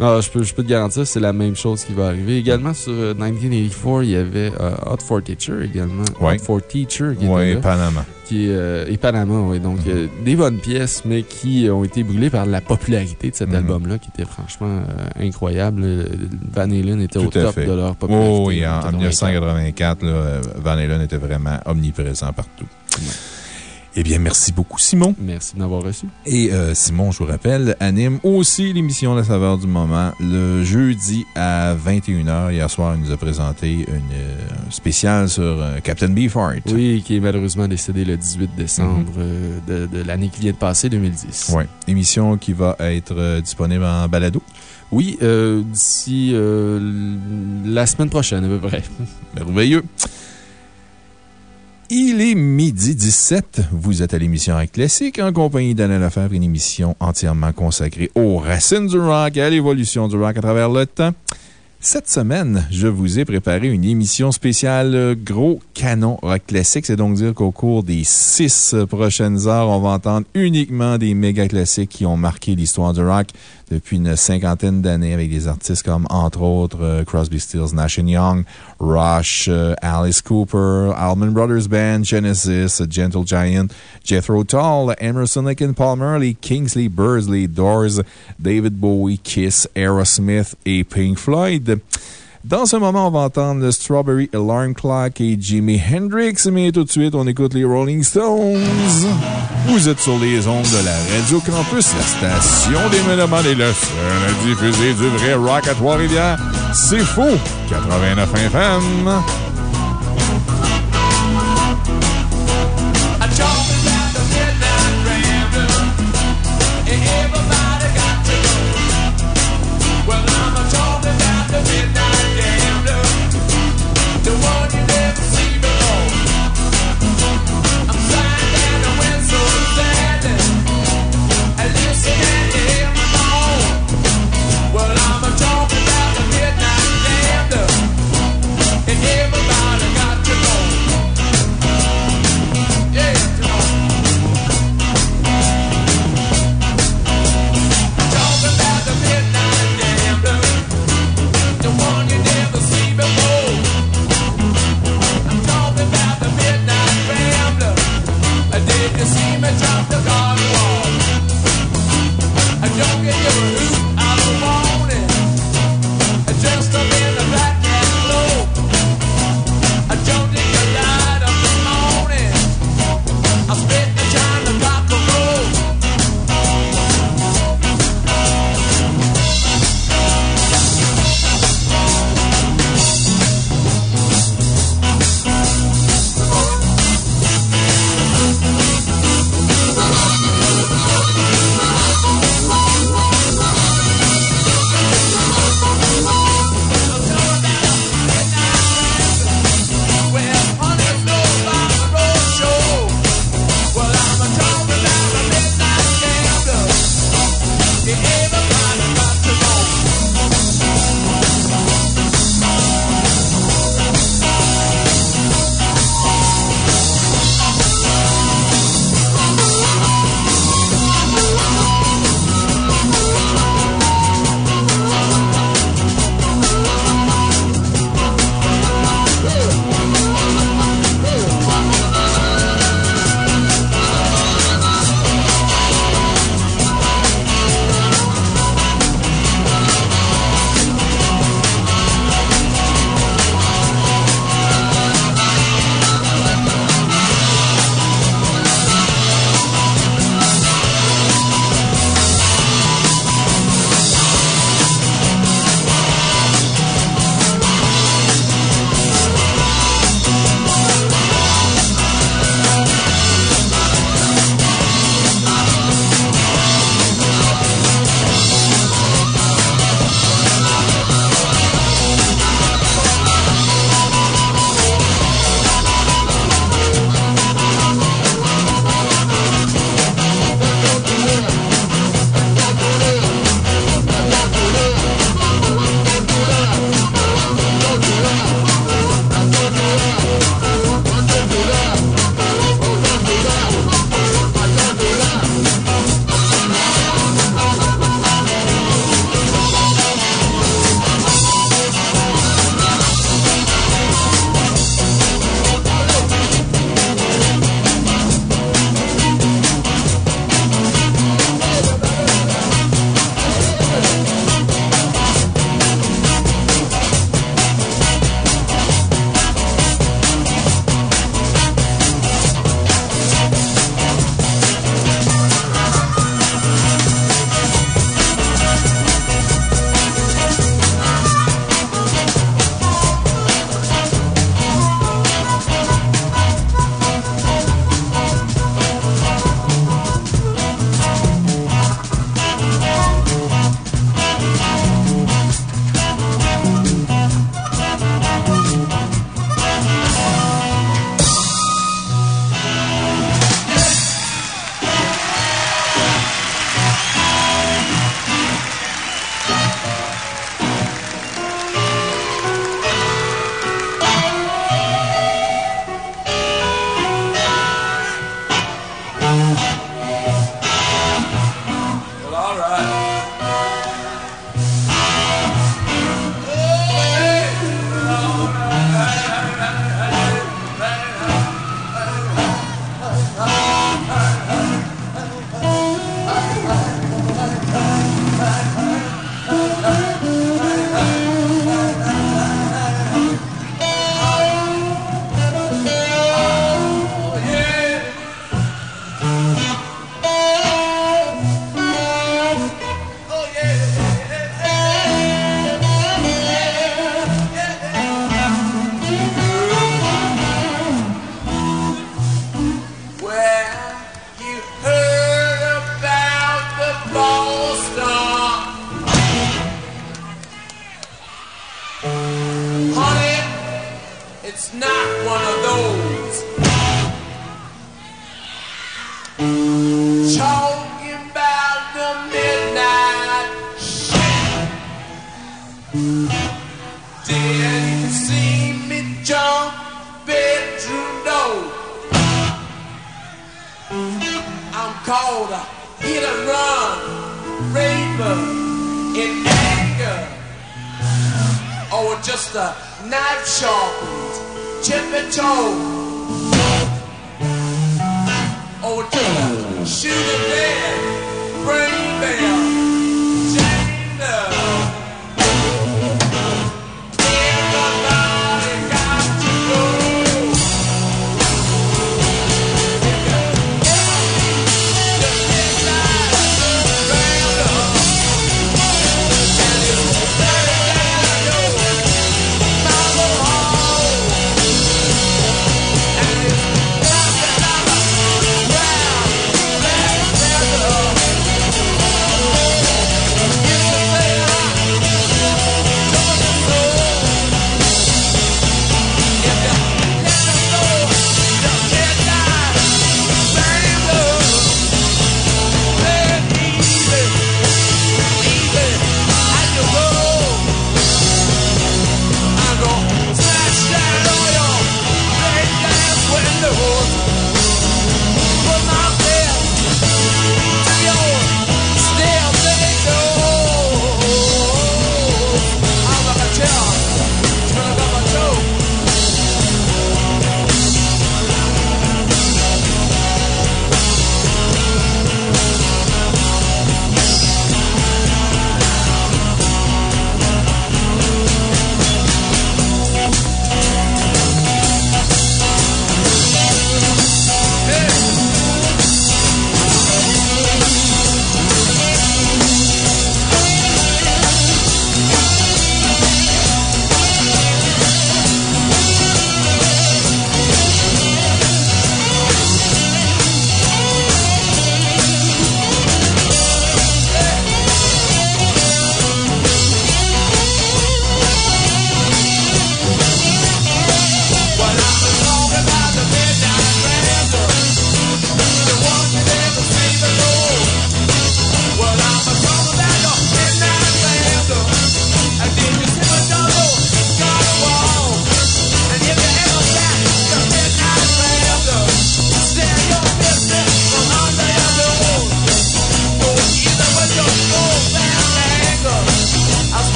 Ah, je, peux, je peux te garantir que c'est la même chose qui va arriver. Également, sur euh, 1984, il y avait euh, Hot for Teacher également. Ouais. Hot for Teacher qui était Oui, là. Panama. qui euh, et Panama, oui. Donc, Mhm. euh, des bonnes pièces, mais qui ont été brûlées par la popularité de cet Mhm. album-là, qui était franchement euh, incroyable. Euh, Van Halen était au Tout top fait. de leur popularité. Oh, oui, en, en 84. 1984, là, euh, Van Halen était vraiment omniprésent partout. Eh bien, merci beaucoup, Simon. Merci de m'avoir reçu. Et euh, Simon, je vous rappelle, anime aussi l'émission La saveur du moment le jeudi à 21h. Hier soir, il nous a présenté une euh, spéciale sur euh, Captain Beefheart. Oui, qui est malheureusement décédé le 18 décembre euh, de, de l'année qui vient de passer, 2010. Ouais. Émission qui va être disponible en balado. Oui, d'ici la semaine prochaine, à peu près. Merveilleux. Il est midi 17. Vous êtes à l'émission Rock Classique en compagnie d'Alain Lefebvre, une émission entièrement consacrée aux racines du rock et à l'évolution du rock à travers le temps. Cette semaine, je vous ai préparé une émission spéciale euh, Gros Canon Rock Classique. C'est donc dire qu'au cours des six prochaines heures, on va entendre uniquement des méga classiques qui ont marqué l'histoire du rock depuis une cinquantaine d'années avec des artistes comme, entre autres, euh, Crosby, Stills, Nash Young, Rush, euh, Alice Cooper, Allman Brothers Band, Genesis, Gentle Giant, Jethro Tull, Emerson Lake and Palmer, Kingsley Birds, les Doors, David Bowie, Kiss, Aerosmith et Pink Floyd. Dans un moment, on va entendre le Strawberry Alarm Clock et Jimi Hendrix, mais tout de suite, on écoute les Rolling Stones. Vous êtes sur les ondes de la Radio Campus, la station des Mélomanes et le seul à diffuser du vrai rock à Trois-Rivières. C'est faux! 89 FM.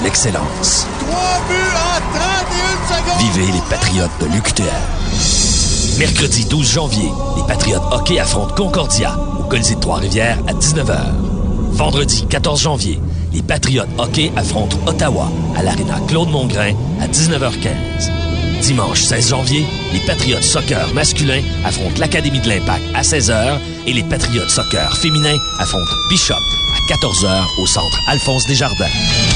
L'excellence. Vivez les Patriotes de l'UQTR. Mercredi 12 janvier, les Patriotes hockey affrontent Concordia au Colisée de Trois-Rivières à 19h. Vendredi 14 janvier, les Patriotes hockey affrontent Ottawa à l'Arena Claude Mongrain à 19h15. Dimanche 16 janvier, les Patriotes soccer masculin affrontent l'Académie de l'Impact à 16h et les Patriotes soccer féminin affrontent Bishop à 14h au centre Alphonse Desjardins.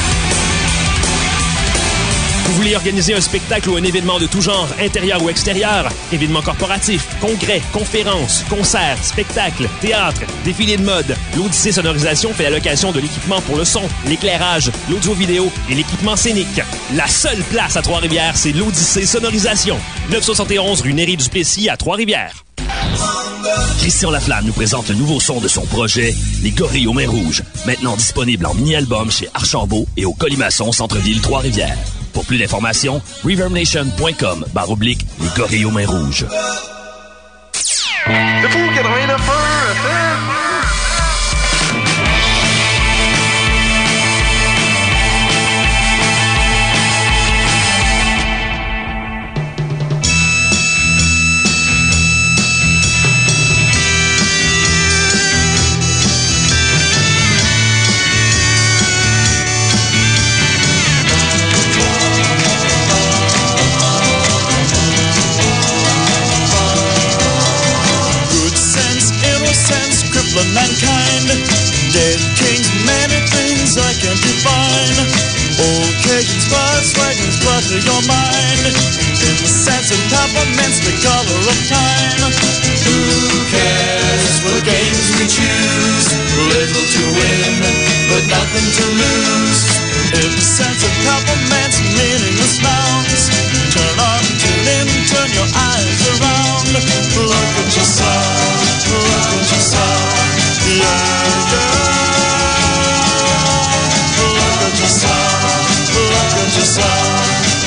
Voulez organiser un spectacle ou un événement de tout genre, intérieur ou extérieur, événements corporatifs, congrès, conférences, concerts, spectacles, théâtre, défilés de mode, l'Odyssée Sonorisation fait la location de l'équipement pour le son, l'éclairage, l'audio-vidéo et l'équipement scénique. La seule place à Trois-Rivières, c'est l'Odyssée Sonorisation. 971 rue Néry-du-Plessis à Trois-Rivières. Christian Laflamme nous présente le nouveau son de son projet, Les Gorilles aux Mains Rouges, maintenant disponible en mini-album chez Archambault et au Colimaçon Centre-Ville Trois-Rivières. Pour plus d'informations, reverbnation.com barre oblique les gorilles aux mains rouges. C'est fou, 89 FM! to your mind. innocence and compliments—the color of time. Who cares what games we choose? Little to win, but nothing to lose. Incessant compliments, meaningless nouns. Turn on, tune in, turn your eyes around. Look what you saw, look what you saw. Yeah, yeah. saw.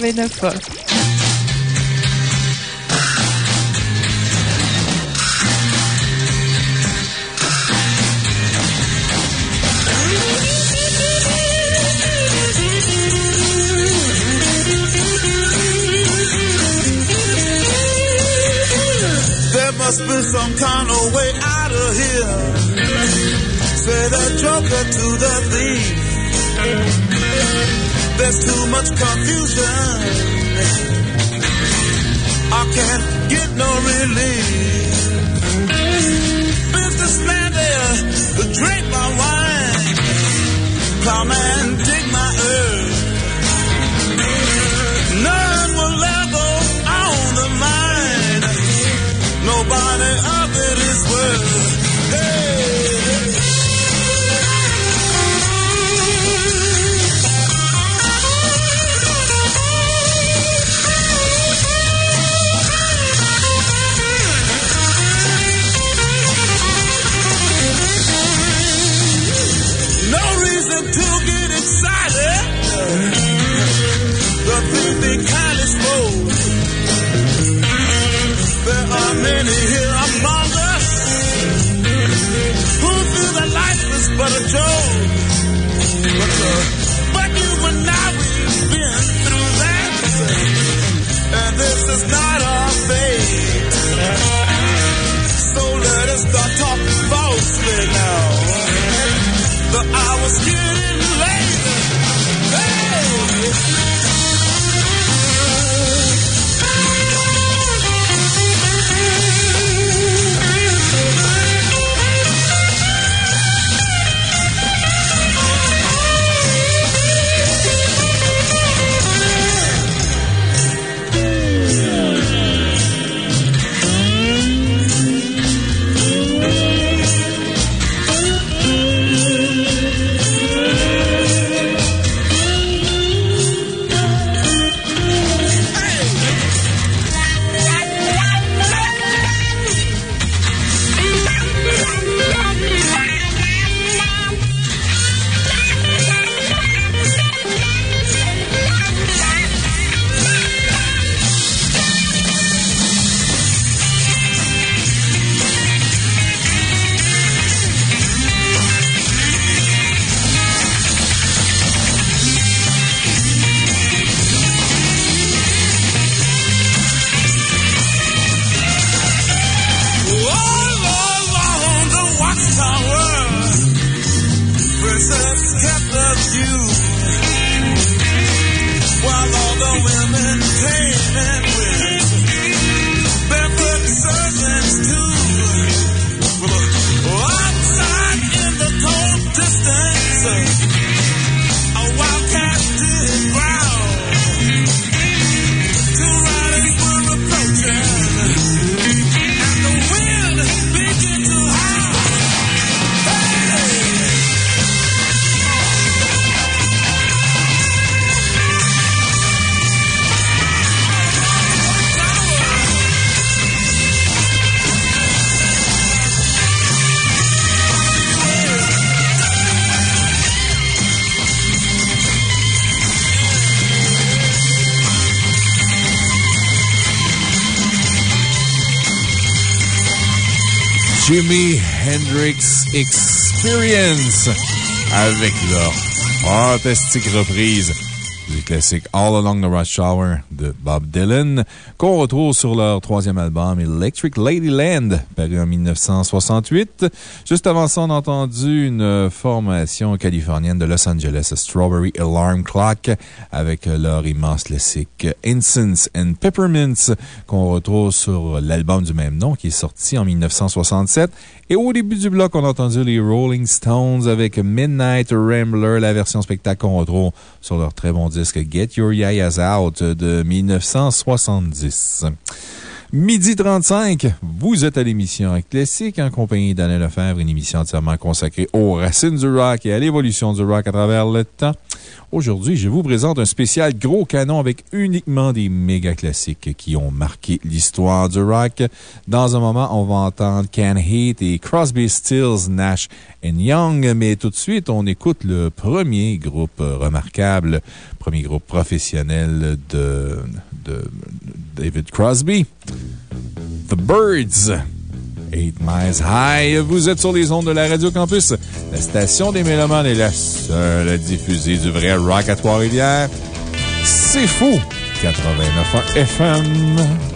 been fuck. must be some kind of way out of here. Say the joker to the thief. There's too much confusion. I can't get no relief. Businessman there, drink my wine. Come and. Just get it avec leur fantastique reprise du classique All Along the Rush Hour de Bob Dylan, qu'on retrouve sur leur troisième album Electric Ladyland, paru en 1968. Juste avant ça, on a entendu une formation californienne de Los Angeles, Strawberry Alarm Clock, avec leur immense classique Incense and Peppermints, qu'on retrouve sur l'album du même nom, qui est sorti en 1967. Et au début du bloc, on a entendu les Rolling Stones avec Midnight Rambler, la version spectacle qu'on retrouve sur leur très bon disque Get Your Yayas Out de 1970. Midi 35, vous êtes à l'émission Classique en compagnie d'Alain Lefebvre, une émission entièrement consacrée aux racines du rock et à l'évolution du rock à travers le temps. Aujourd'hui, je vous présente un spécial gros canon avec uniquement des méga classiques qui ont marqué l'histoire du rock. Dans un moment, on va entendre Can Heat et Crosby, Stills, Nash Young, mais tout de suite, on écoute le premier groupe remarquable, premier groupe professionnel de David Crosby, The Birds. Eight Miles High. Vous êtes sur les ondes de la Radio Campus. La station des Mélomanes est la seule à diffuser du vrai rock à Trois-Rivières. C'est fou! 89 FM.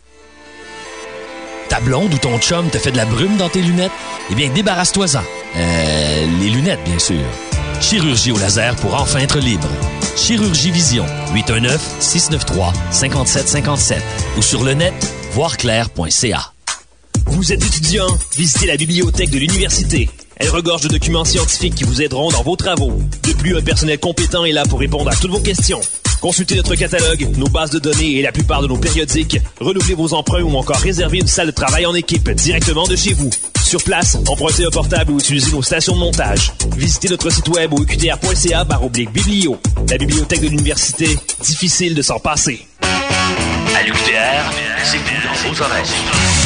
Ta blonde ou ton chum te fait de la brume dans tes lunettes? Eh bien, débarrasse-toi-en. Euh, les lunettes, bien sûr. Chirurgie au laser pour enfin être libre. Chirurgie Vision, 819-693-5757 ou sur le net, voirclair.ca. Vous êtes étudiant? Visitez la bibliothèque de l'université. Elle regorge de documents scientifiques qui vous aideront dans vos travaux. De plus, un personnel compétent est là pour répondre à toutes vos questions. Consultez notre catalogue, nos bases de données et la plupart de nos périodiques. Renouvelez vos emprunts ou encore réservez une salle de travail en équipe directement de chez vous. Sur place, empruntez un portable ou utilisez nos stations de montage. Visitez notre site web au oblique biblio. La bibliothèque de l'université, difficile de s'en passer. À l'UQTR, c'est dans.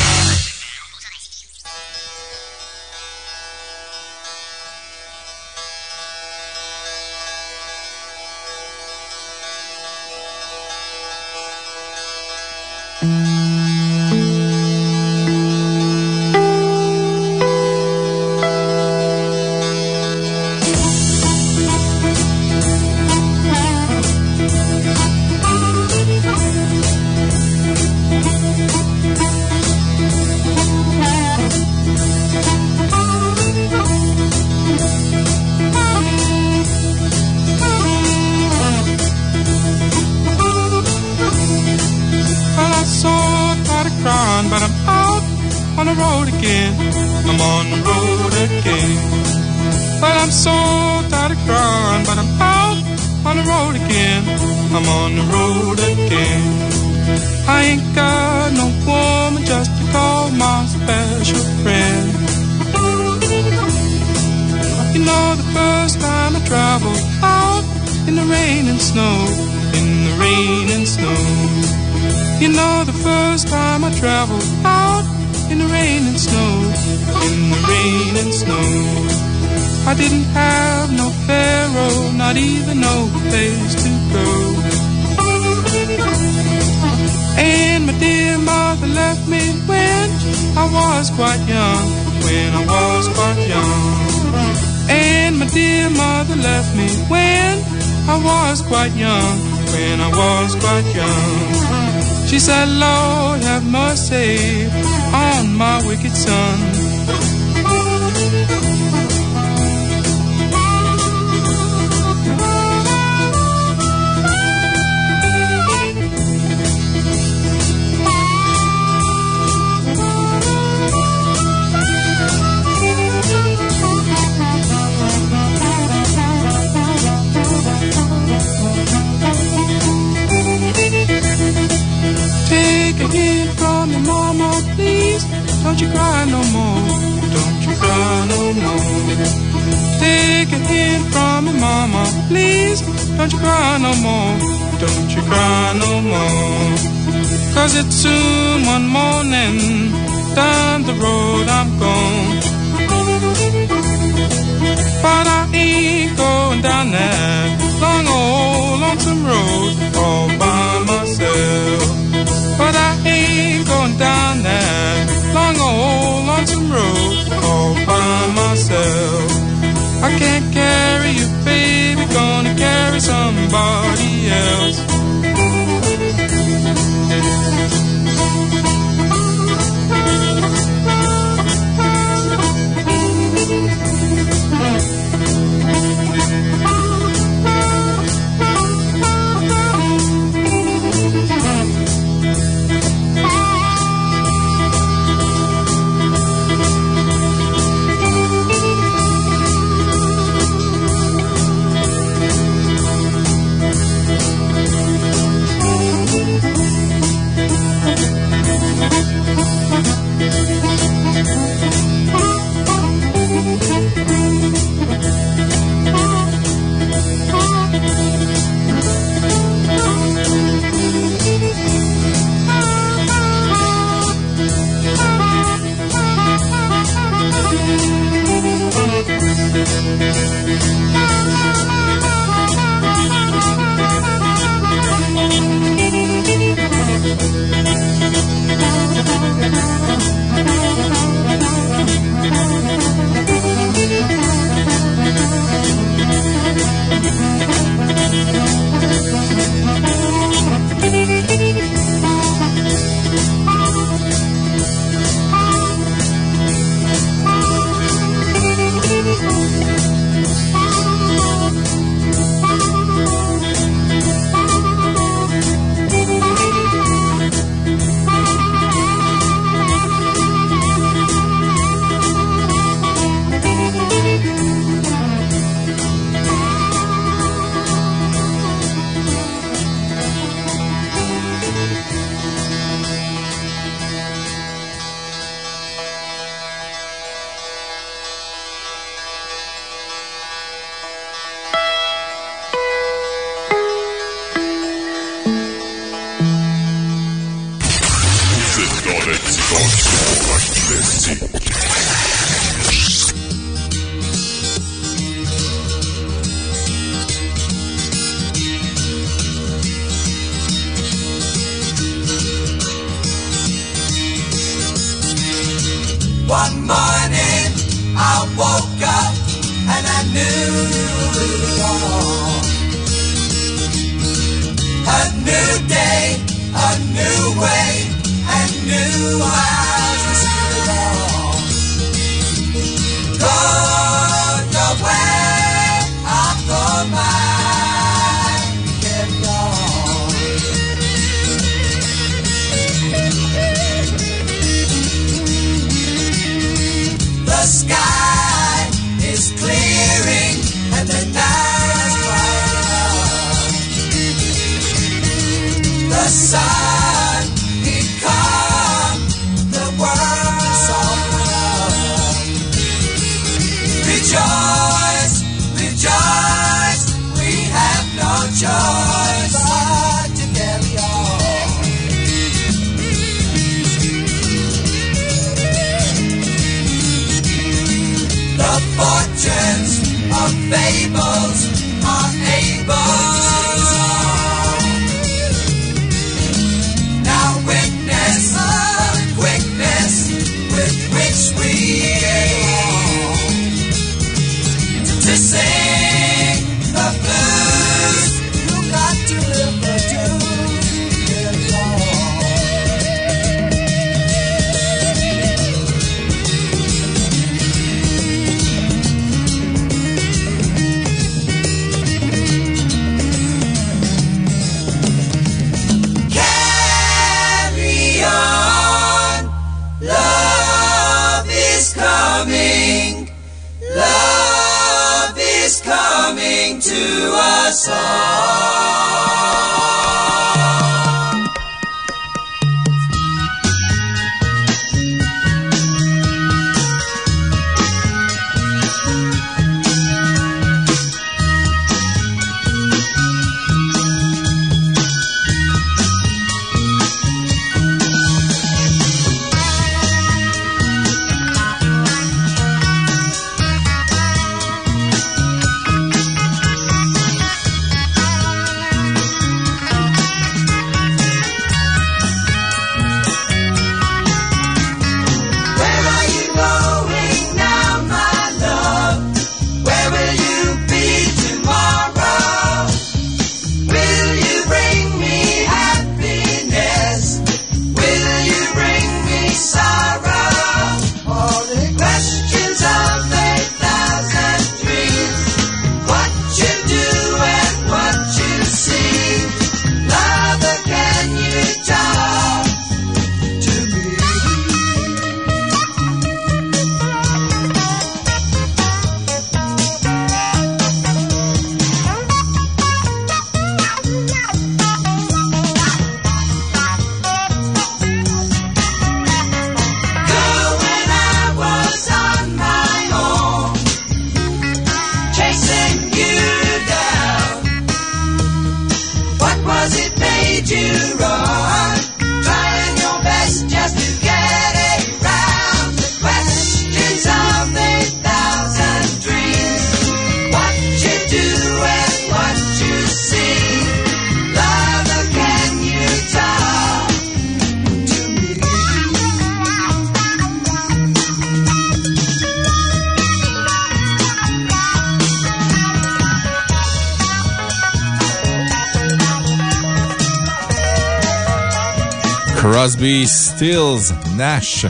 Stills, Nash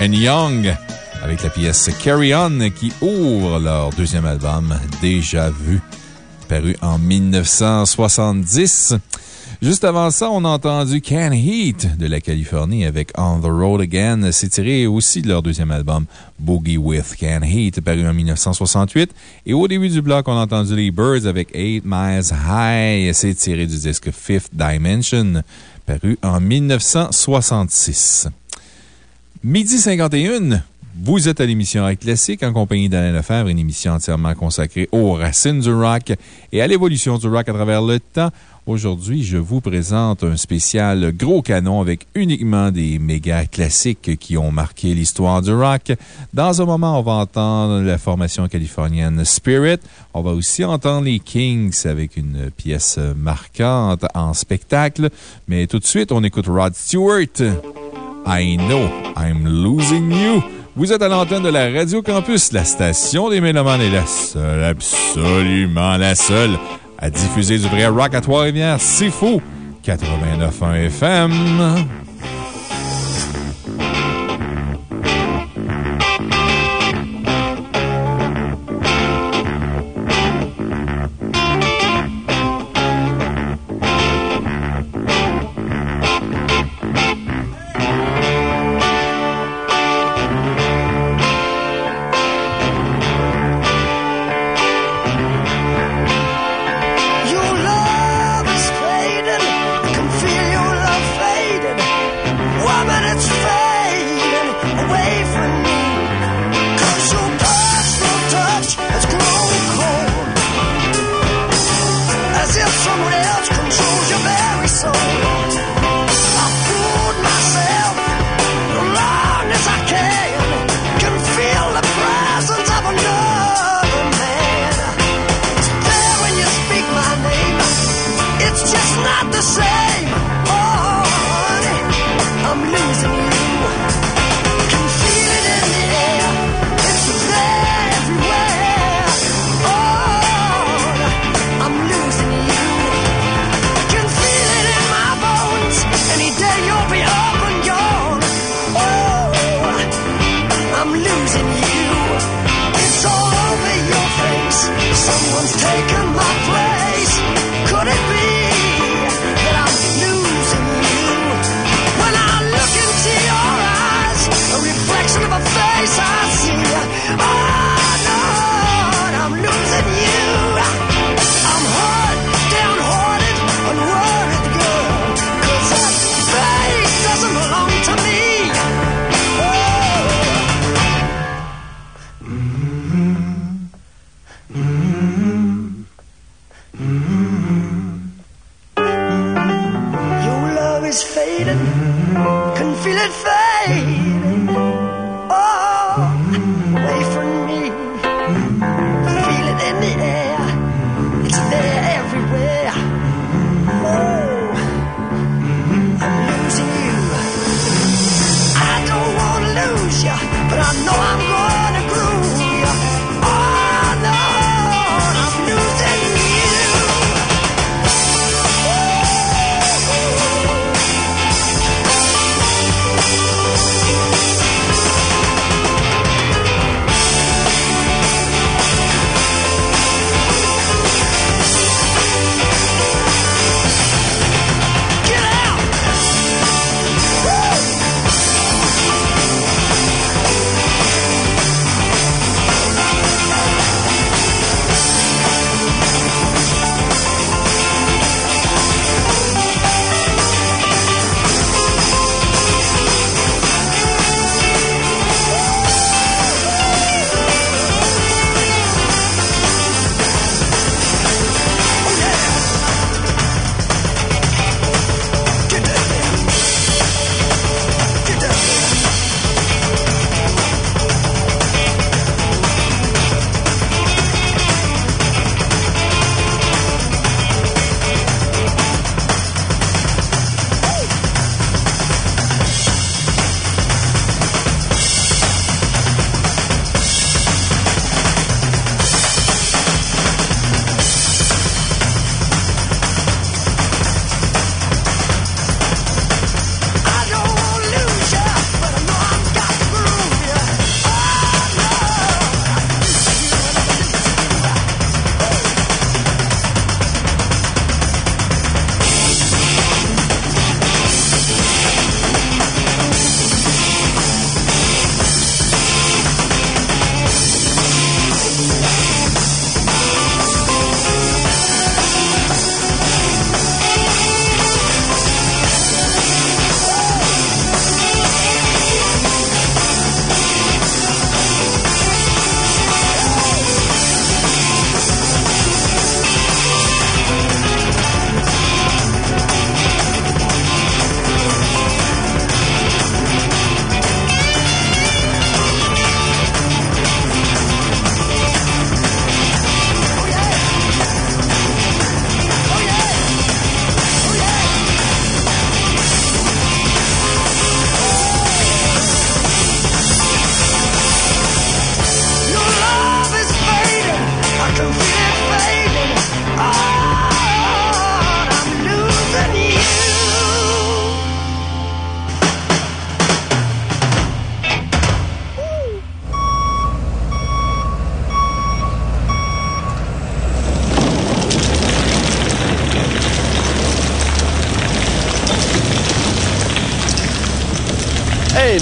and Young avec la pièce Carry On qui ouvre leur deuxième album Déjà Vu, paru en 1970. Juste avant ça, on a entendu Can Heat de la Californie avec On the Road Again. C'est tiré aussi de leur deuxième album Boogie with Can Heat, paru en 1968. Et au début du bloc, on a entendu les Birds avec Eight Miles High. C'est tiré du disque Fifth Dimension, paru en 1966. Midi 51, vous êtes à l'émission Rock Classique en compagnie d'Alain Lefebvre, une émission entièrement consacrée aux racines du rock et à l'évolution du rock à travers le temps. Aujourd'hui, je vous présente un spécial gros canon avec uniquement des méga classiques qui ont marqué l'histoire du rock. Dans un moment, on va entendre la formation californienne Spirit. On va aussi entendre les Kings avec une pièce marquante en spectacle. Mais tout de suite, on écoute Rod Stewart. I know I'm losing you. Vous êtes à l'antenne de la Radio Campus, la station des Mélomanes est la seule, absolument la seule à diffuser du vrai rock à Trois-Rivières. C'est fou! 89.1 FM.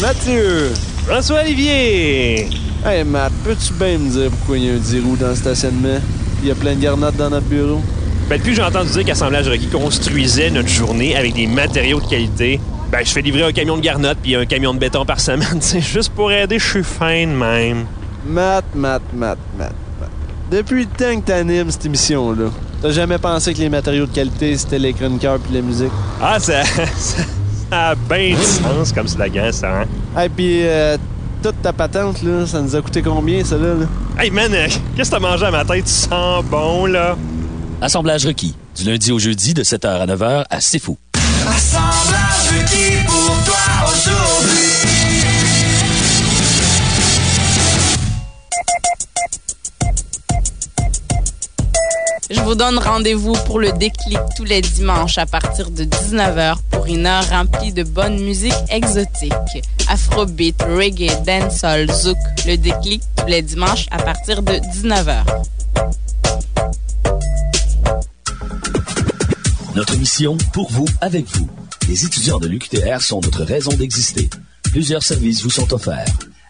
Mathieu. François-Olivier. Hey, Matt, peux-tu bien me dire pourquoi il y a un 10 roues dans le stationnement? Il y a plein de garnottes dans notre bureau? Ben, depuis que j'ai entendu dire qu'Assemblage Requis construisait notre journée avec des matériaux de qualité, ben, je fais livrer un camion de garnottes puis un camion de béton par semaine. C'est juste pour aider, je suis fin de même. Matt, Matt, Matt, Matt, Matt. Depuis le temps que t'animes cette émission-là, t'as jamais pensé que les matériaux de qualité, c'était les chroniqueurs puis la musique? Ah, ça, ça, a bien du sens comme slogan, ça, hein? Hey, puis euh, toute ta patente, là, ça nous a coûté combien, ça, là? là? Hey, man, euh, qu'est-ce que t'as mangé à ma tête? Tu sens bon, là? Assemblage requis, du lundi au jeudi de 7h à 9h à C'est Fou. Je vous donne rendez-vous pour le déclic tous les dimanches à partir de 19h pour une heure remplie de bonne musique exotique. Afrobeat, reggae, dancehall, zouk. Le déclic tous les dimanches à partir de 19h. Notre mission, pour vous, avec vous. Les étudiants de l'UQTR sont notre raison d'exister. Plusieurs services vous sont offerts.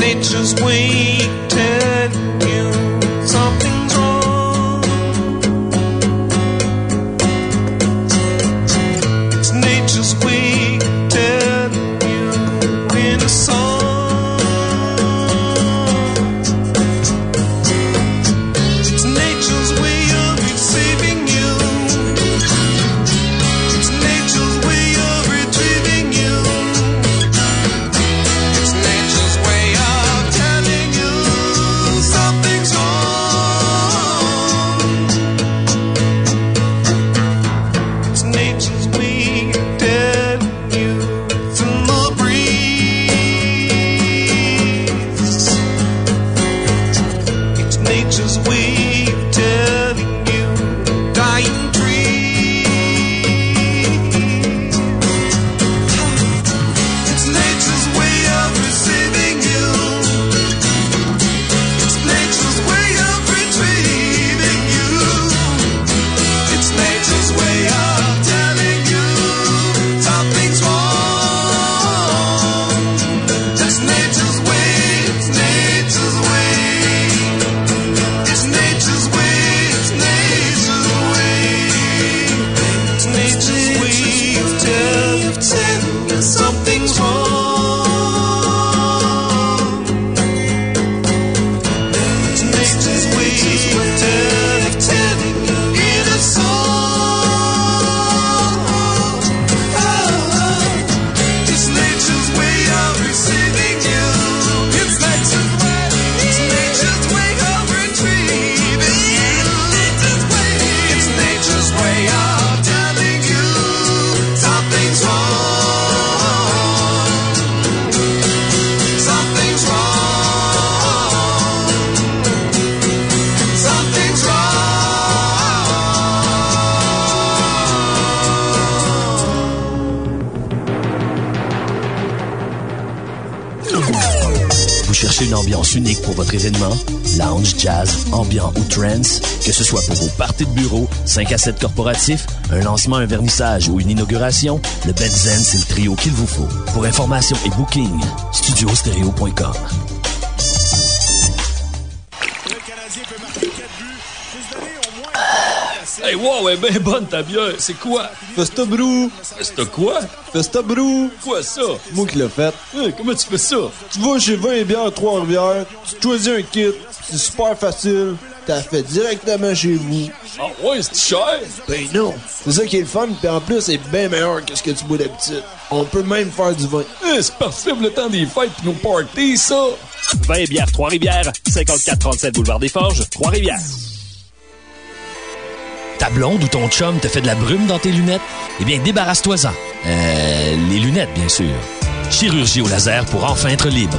Nature's way Que ce soit pour vos parties de bureau, 5 à 7 corporatifs, un lancement, un vernissage ou une inauguration, le Benzen, c'est le trio qu'il vous faut. Pour information et booking, studiostereo.com. Hey, wow, elle est bien bonne ta bière. C'est quoi? Festa Brou. Festa quoi? Festa Brou. Quoi ça? Moi qui l'ai fait. Hey, comment tu fais ça? Tu vas chez 20 bières Trois-Rivières, tu choisis un kit, c'est super facile. T'as fait directement chez vous. Ah ouais, c'est cher? Ben non. C'est ça qui est le fun, puis en plus, c'est bien meilleur que ce que tu bois d'habitude. On peut même faire du vin. Eh, c'est parfait pour le temps des fêtes pis nos parties, ça! Vin et bière Trois-Rivières, 5437 Boulevard des Forges, Trois-Rivières. Ta blonde ou ton chum te fait de la brume dans tes lunettes? Eh bien, débarrasse-toi-en. Euh, les lunettes, bien sûr. Chirurgie au laser pour enfin être libre.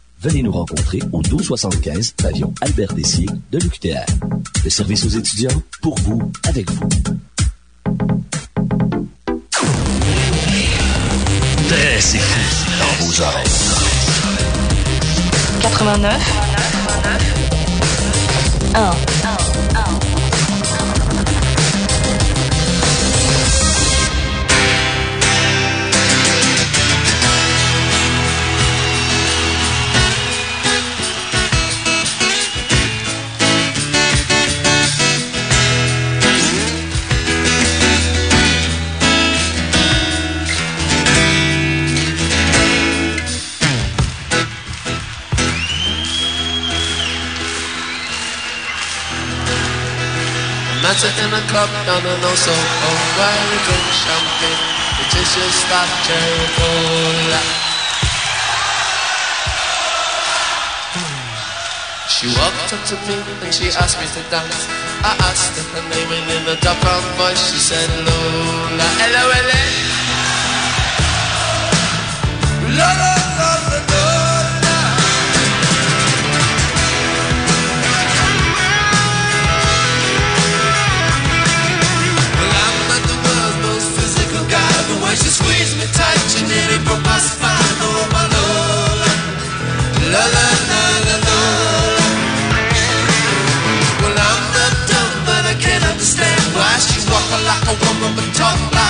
Venez nous rencontrer au 1275 pavillon Albert Dessier de l'UQTR. Le service aux étudiants, pour vous, avec vous. C'est fou dans vos oreilles. 89 1 In a club down in Oso Oh, where we drink champagne. The tissues start cherry cola She walked up to me and she asked me to dance. I asked her her name and in a dark brown voice she said L-O-L-A. Lola, Lola, talk like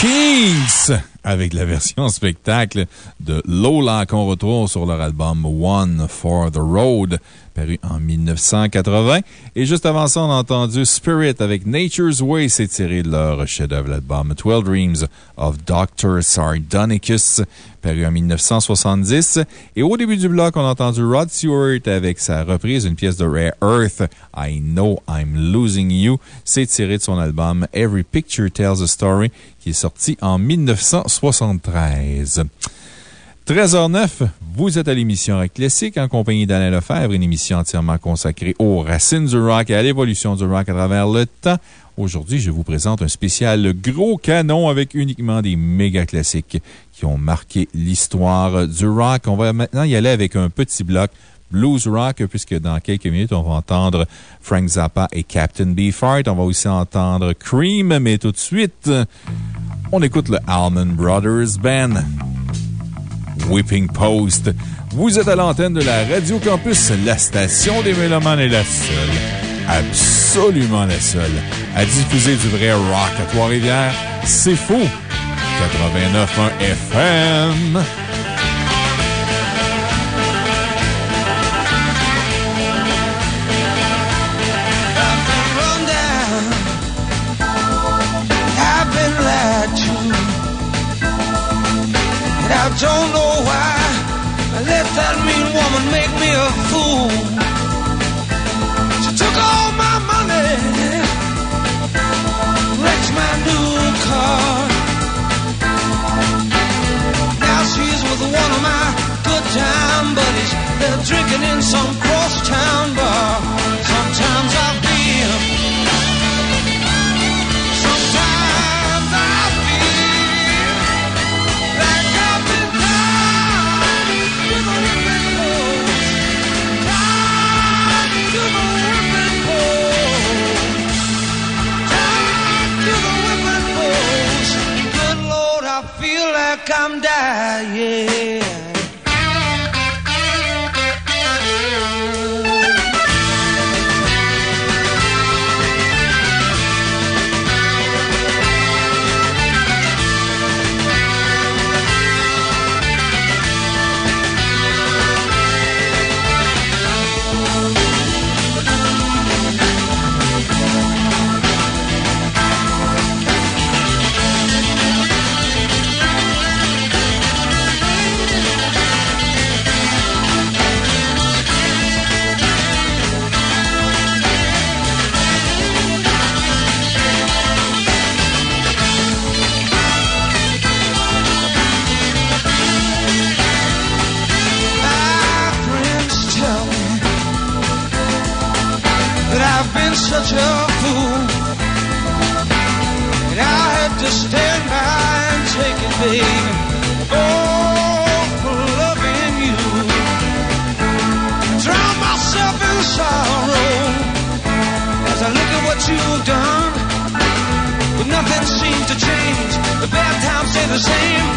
Kings avec la version spectacle de Lola qu'on retrouve sur leur album One for the Road, paru en 1980. Et juste avant ça, on a entendu Spirit avec Nature's Way, tiré de leur chef-d'œuvre, l'album 12 Dreams of Dr. Sardonicus, paru en 1970. Et au début du bloc, on a entendu Rod Stewart avec sa reprise d'une pièce de Rare Earth, I Know I'm Losing You. Tiré de son album Every Picture Tells a Story, qui est sorti en 1973. 13h09, vous êtes à l'émission Rock Classique en compagnie d'Alain Lefebvre, une émission entièrement consacrée aux racines du rock et à l'évolution du rock à travers le temps. Aujourd'hui, je vous présente un spécial gros canon avec uniquement des méga classiques qui ont marqué l'histoire du rock. On va maintenant y aller avec un petit bloc blues rock, puisque dans quelques minutes, on va entendre Frank Zappa et Captain Beefheart. On va aussi entendre Cream, mais tout de suite, on écoute le Allman Brothers Band. Whipping Post. Vous êtes à l'antenne de la Radio Campus, la station des Mélomanes est la seule, absolument la seule, à diffuser du vrai rock à Trois-Rivières. C'est faux! 89.1 FM. Don't know why I let that mean woman make me a fool. She took all my money, wrecked my new car. Now she's with one of my good time buddies. They're drinking in some crosstown bar. The same.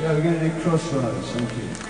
Yeah, we're going to do crossroads. Thank you.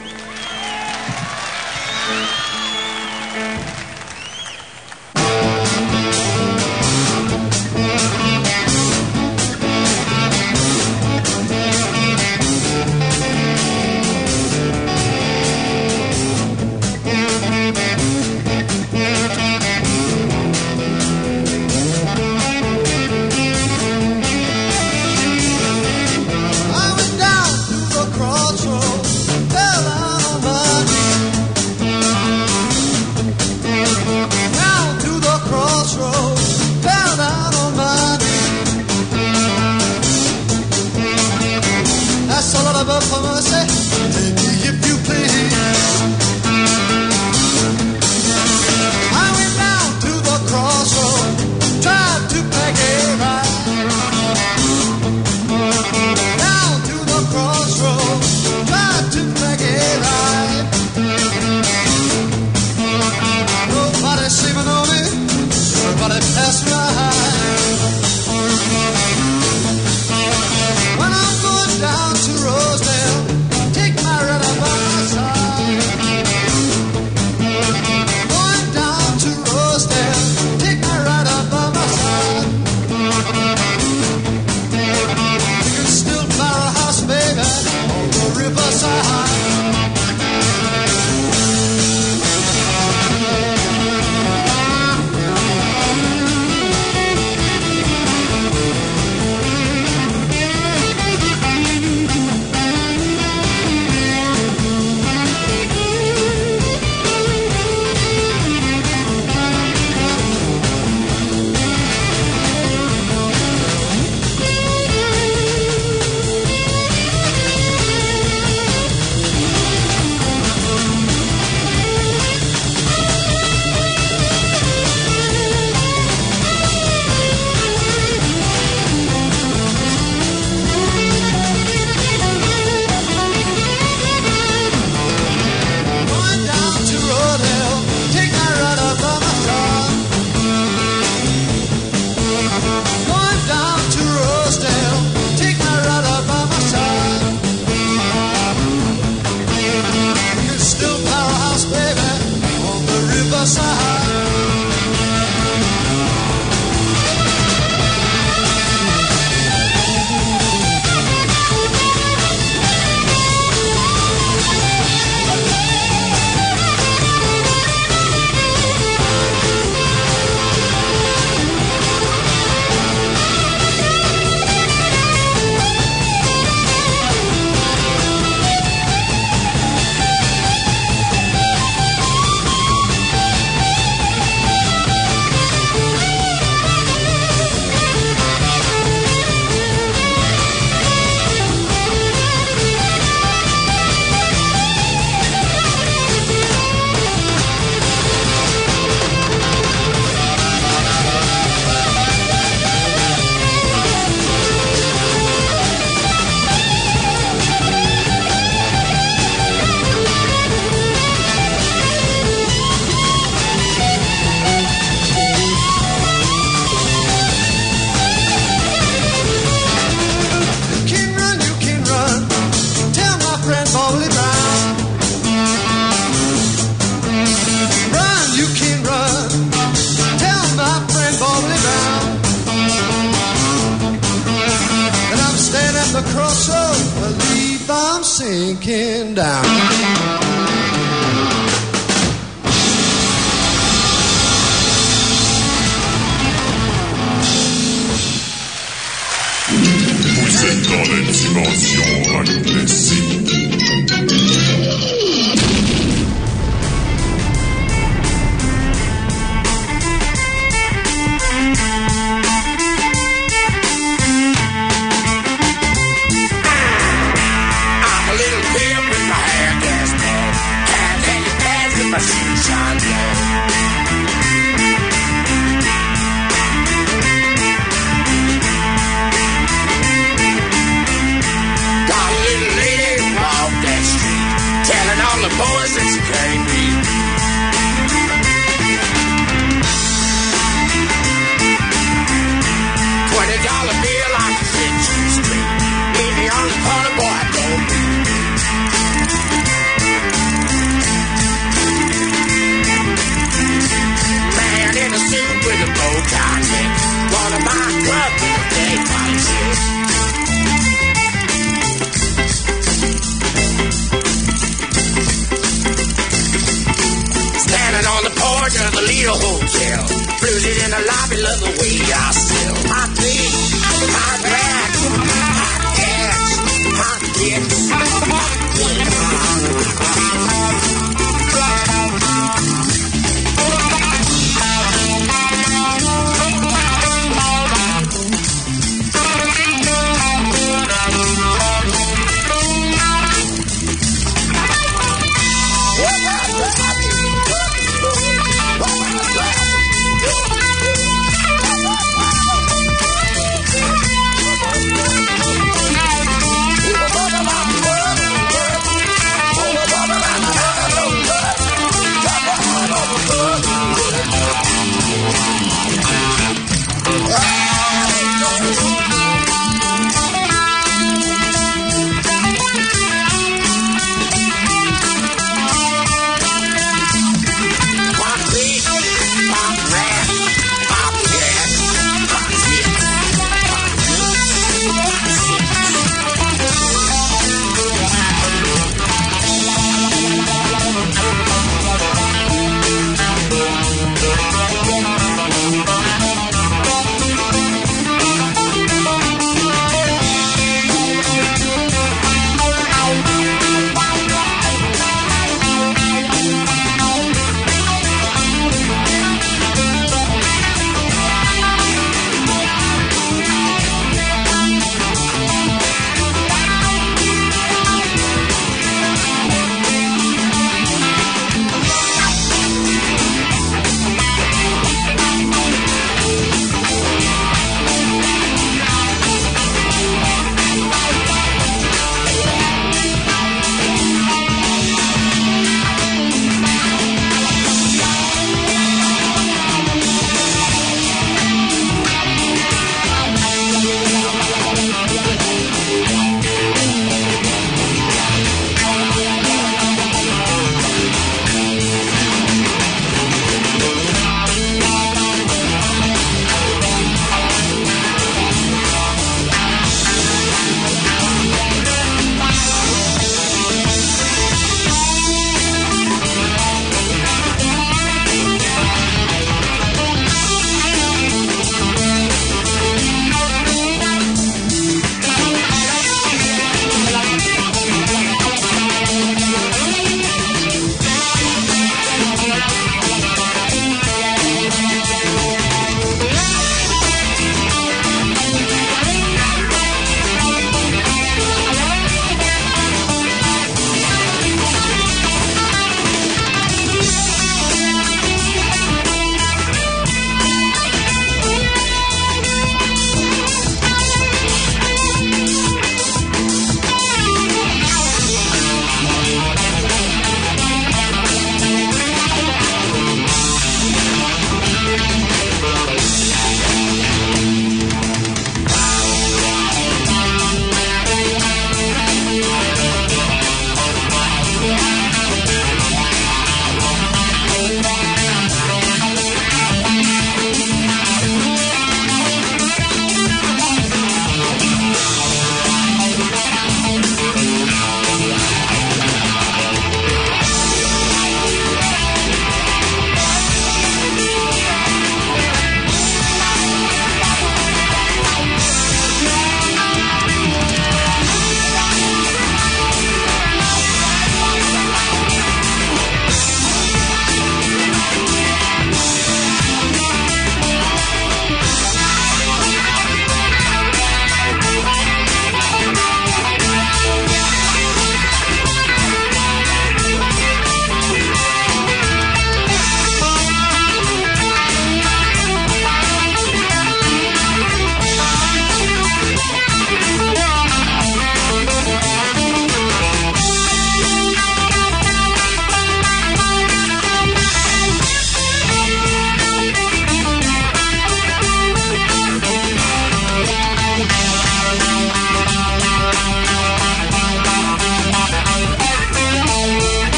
sinking down.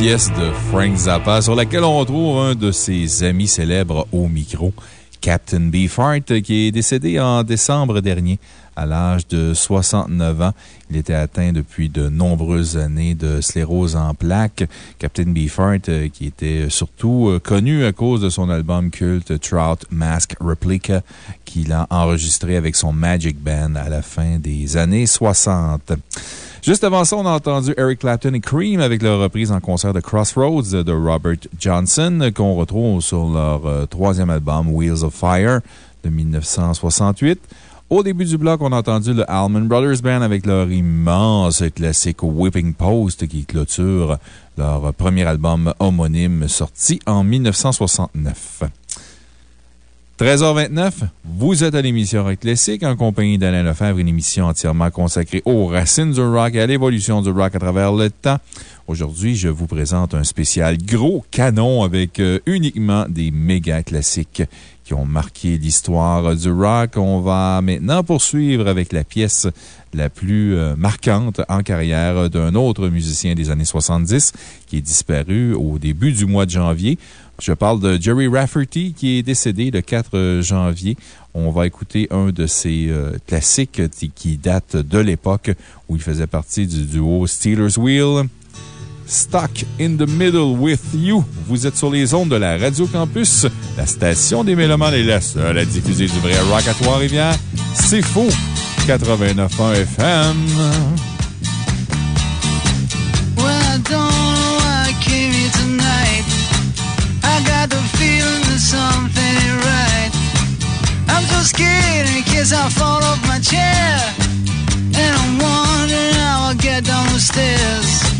Pièce de Frank Zappa sur laquelle on retrouve un de ses amis célèbres au micro, Captain Beefheart, qui est décédé en décembre dernier à l'âge de 69 ans. Il était atteint depuis de nombreuses années de sclérose en plaques. Captain Beefheart, euh, qui était surtout euh, connu à cause de son album culte Trout Mask Replica, qu'il a enregistré avec son Magic Band à la fin des années 60. Juste avant ça, on a entendu Eric Clapton et Cream avec leur reprise en concert de Crossroads de Robert Johnson, qu'on retrouve sur leur euh, troisième album Wheels of Fire de 1968. Au début du bloc, on a entendu le Allman Brothers Band avec leur immense classique Whipping Post qui clôture leur premier album homonyme sorti en 1969. 13h29, vous êtes à l'émission Rock Classique en compagnie d'Alain Lefebvre, une émission entièrement consacrée aux racines du rock et à l'évolution du rock à travers le temps. Aujourd'hui, je vous présente un spécial gros canon avec euh, uniquement des méga classiques qui ont marqué l'histoire du rock. On va maintenant poursuivre avec la pièce la plus euh, marquante en carrière d'un autre musicien des années 70 qui est disparu au début du mois de janvier. Je parle de Jerry Rafferty qui est décédé le 4 janvier. On va écouter un de ses euh, classiques qui date de l'époque où il faisait partie du duo Steelers Wheel. Stuck in the Middle with You. Vous êtes sur les ondes de la Radio Campus. La station des Mélomanes est la seule à diffuser du vrai rock à Trois-Rivières. C'est faux. 89.1 FM. Well, I don't know why I came here tonight. I got the feeling that something ain't right. I'm so scared in case I fall off my chair. And I'm wondering how I'll get down the stairs.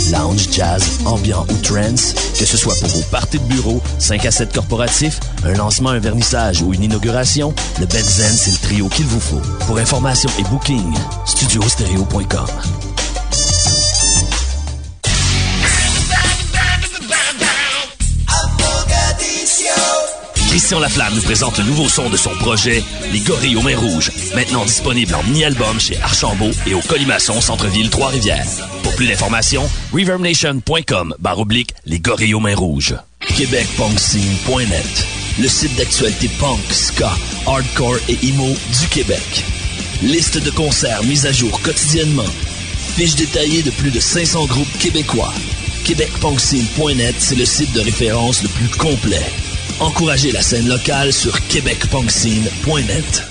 Lounge, jazz, ambiant ou trance? Que ce soit pour vos parties de bureau, 5 à 7 corporatifs, un lancement, un vernissage ou une inauguration, le Benzen, c'est le trio qu'il vous faut. Pour information et booking, studiostereo.com. Christian Laflamme nous présente le nouveau son de son projet, Les Gorilles aux Mains Rouges, maintenant disponible en mini-album chez Archambault et au Colimaçon Centre-Ville Trois-Rivières. Plus d'informations, reverbnation.com barre oblique Les Gorilles aux Mains Rouges. Le site d'actualité punk, ska, hardcore et emo du Québec. Liste de concerts mise à jour quotidiennement. Fiche détaillée de plus de 500 groupes québécois. QuébecPunkScene.net, c'est le site de référence le plus complet. Encouragez la scène locale sur québecpunkscene.net.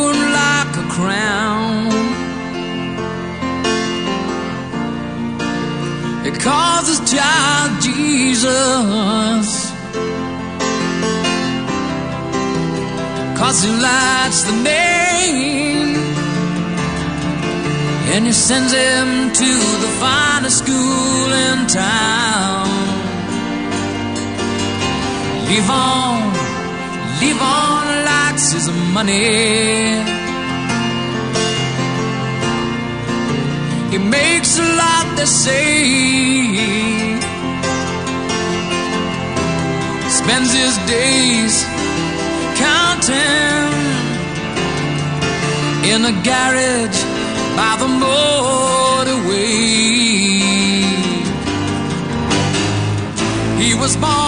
He likes the name. And he sends him to the finest school in town. Levon Levon likes his money. He makes a lot, they say. Spends his days counting in a garage by the motorway. He was born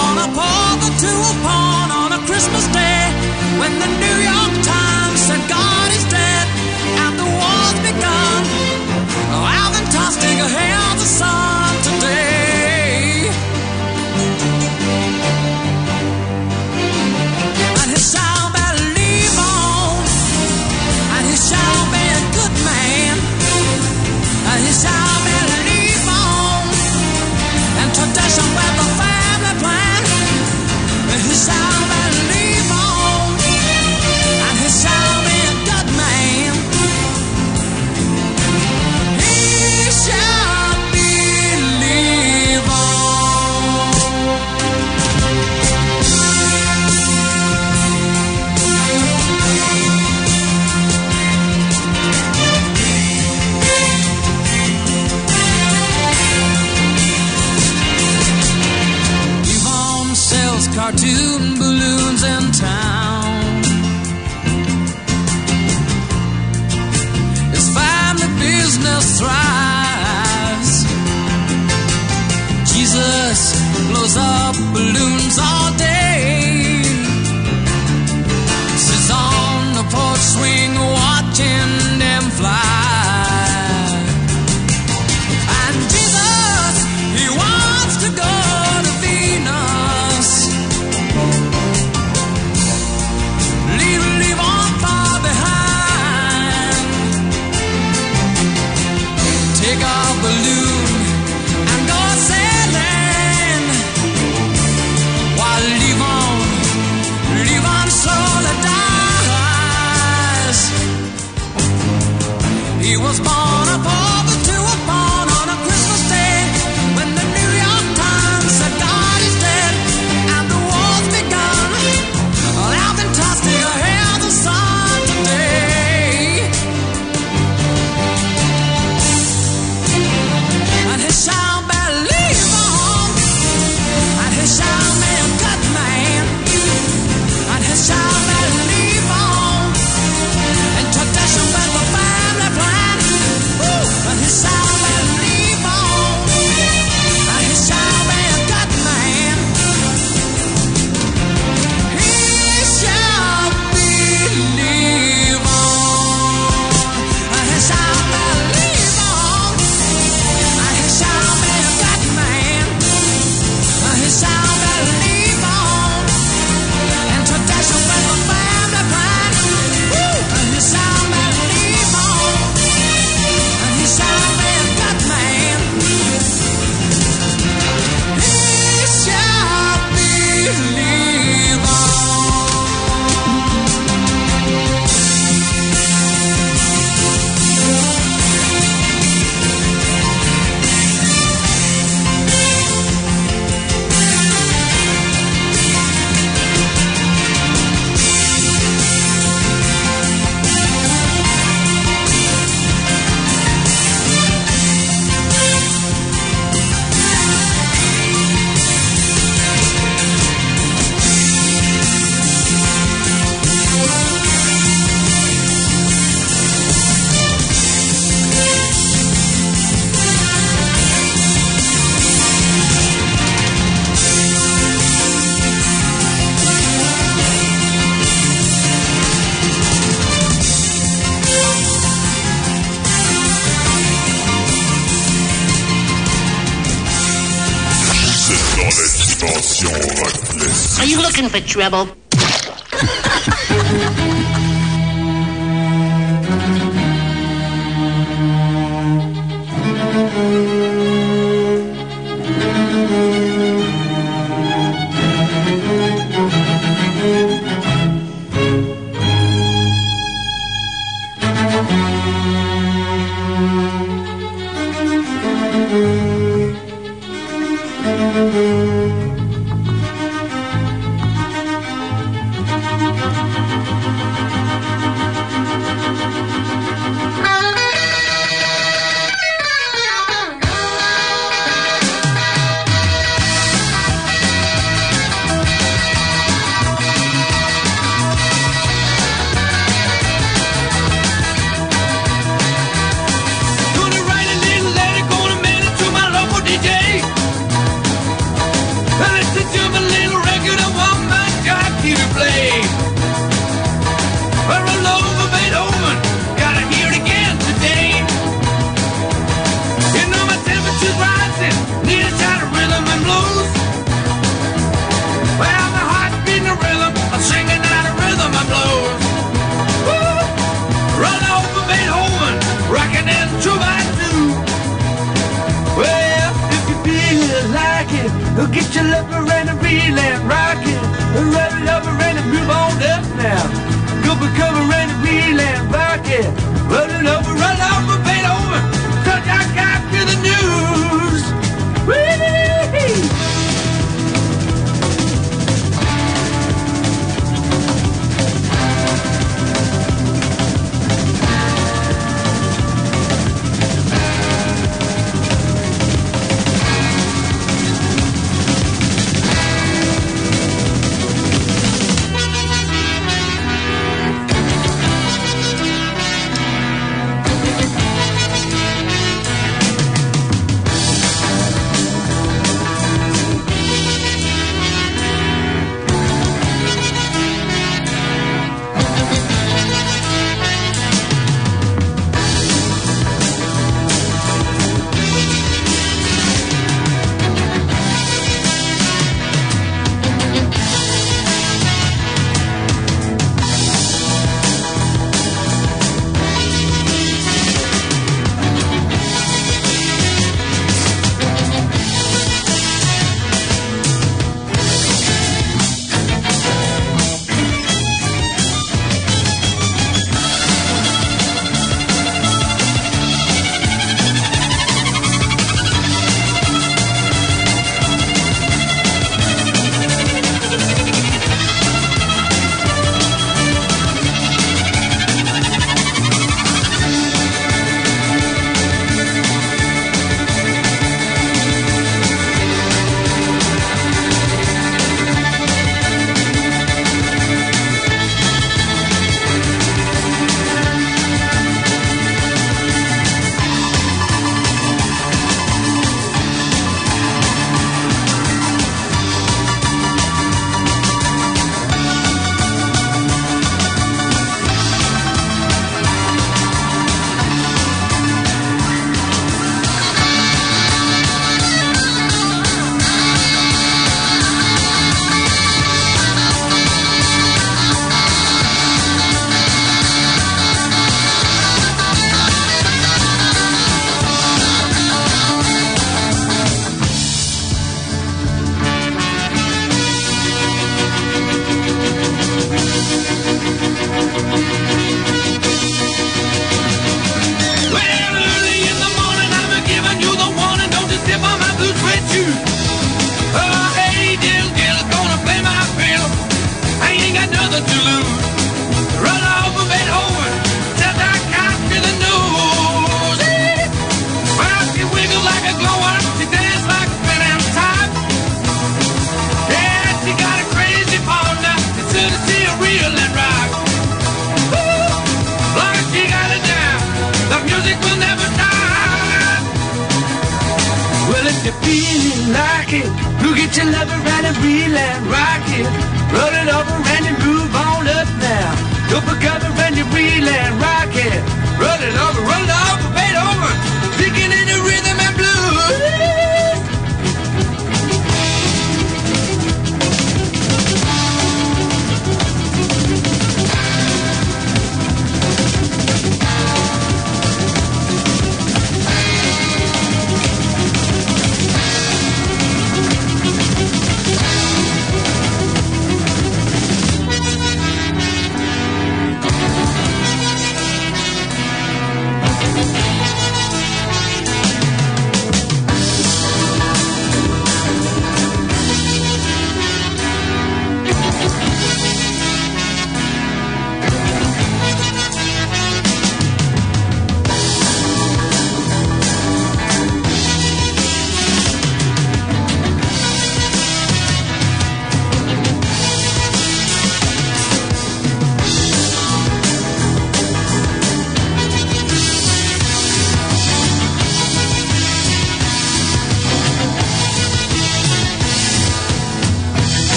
Are you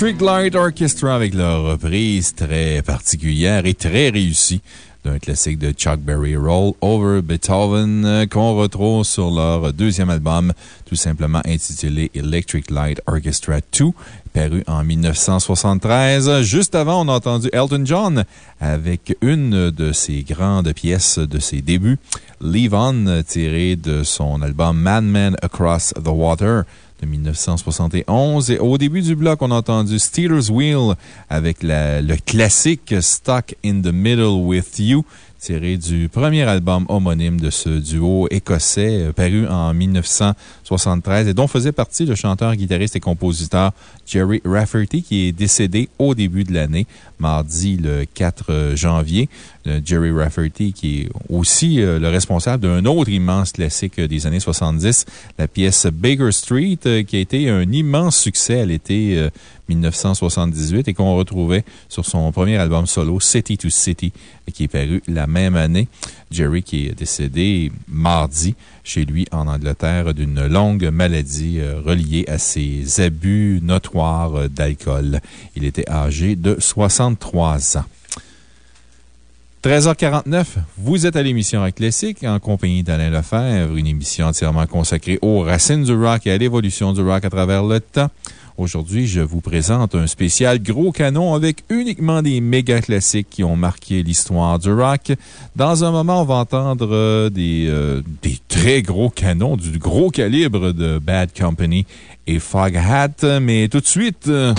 Electric Light Orchestra avec leur reprise très particulière et très réussie d'un classique de Chuck Berry, Roll Over Beethoven, euh, qu'on retrouve sur leur deuxième album, tout simplement intitulé Electric Light Orchestra 2, paru en 1973. Juste avant, on a entendu Elton John avec une de ses grandes pièces de ses débuts, Leave On, tirée de son album Madman Across the Water de 1971. Et au début du bloc, on a entendu Steelers Wheel avec le classique Stuck in the Middle with You, tiré du premier album homonyme de ce duo écossais, euh, paru en 1973 et dont faisait partie le chanteur, guitariste et compositeur Jerry Rafferty, qui est décédé au début de l'année, mardi le 4 janvier. Euh, Jerry Rafferty, qui est aussi euh, le responsable d'un autre immense classique des années 70, la pièce Baker Street, euh, qui a été un immense succès à l'été euh, 1978 et qu'on retrouvait sur son premier album solo, City to City, qui est paru la même année. Jerry, qui est décédé mardi chez lui en Angleterre d'une longue maladie euh, reliée à ses abus notoires euh, d'alcool. Il était âgé de 63 ans. 13h49, vous êtes à l'émission Rock Classique en compagnie d'Alain Lefebvre, une émission entièrement consacrée aux racines du rock et à l'évolution du rock à travers le temps. Aujourd'hui, je vous présente un spécial gros canon avec uniquement des méga classiques qui ont marqué l'histoire du rock. Dans un moment, on va entendre euh, des, euh, des très gros canons du gros calibre de Bad Company et Foghat, mais tout de suite, euh,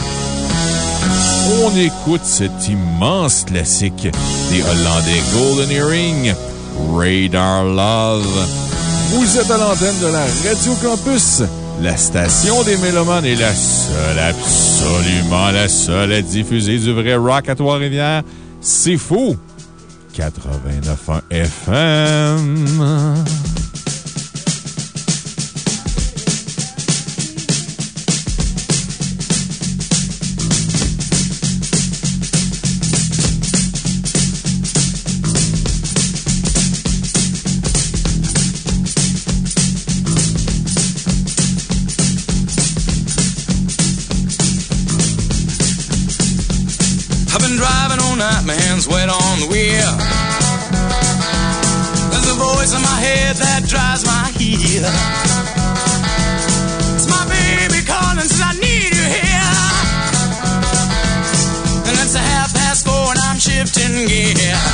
on écoute cet immense classique des Hollandais Golden Earring, Radar Love. Vous êtes à l'antenne de la Radio Campus, la station des Mélomanes est la seule, absolument la seule à diffuser du vrai rock à Trois-Rivières. C'est faux! 89.1 FM. My hands wet on the wheel. There's a voice in my head that drives my heel. It's my baby calling, says I need you here. And it's a half past four and I'm shifting gear.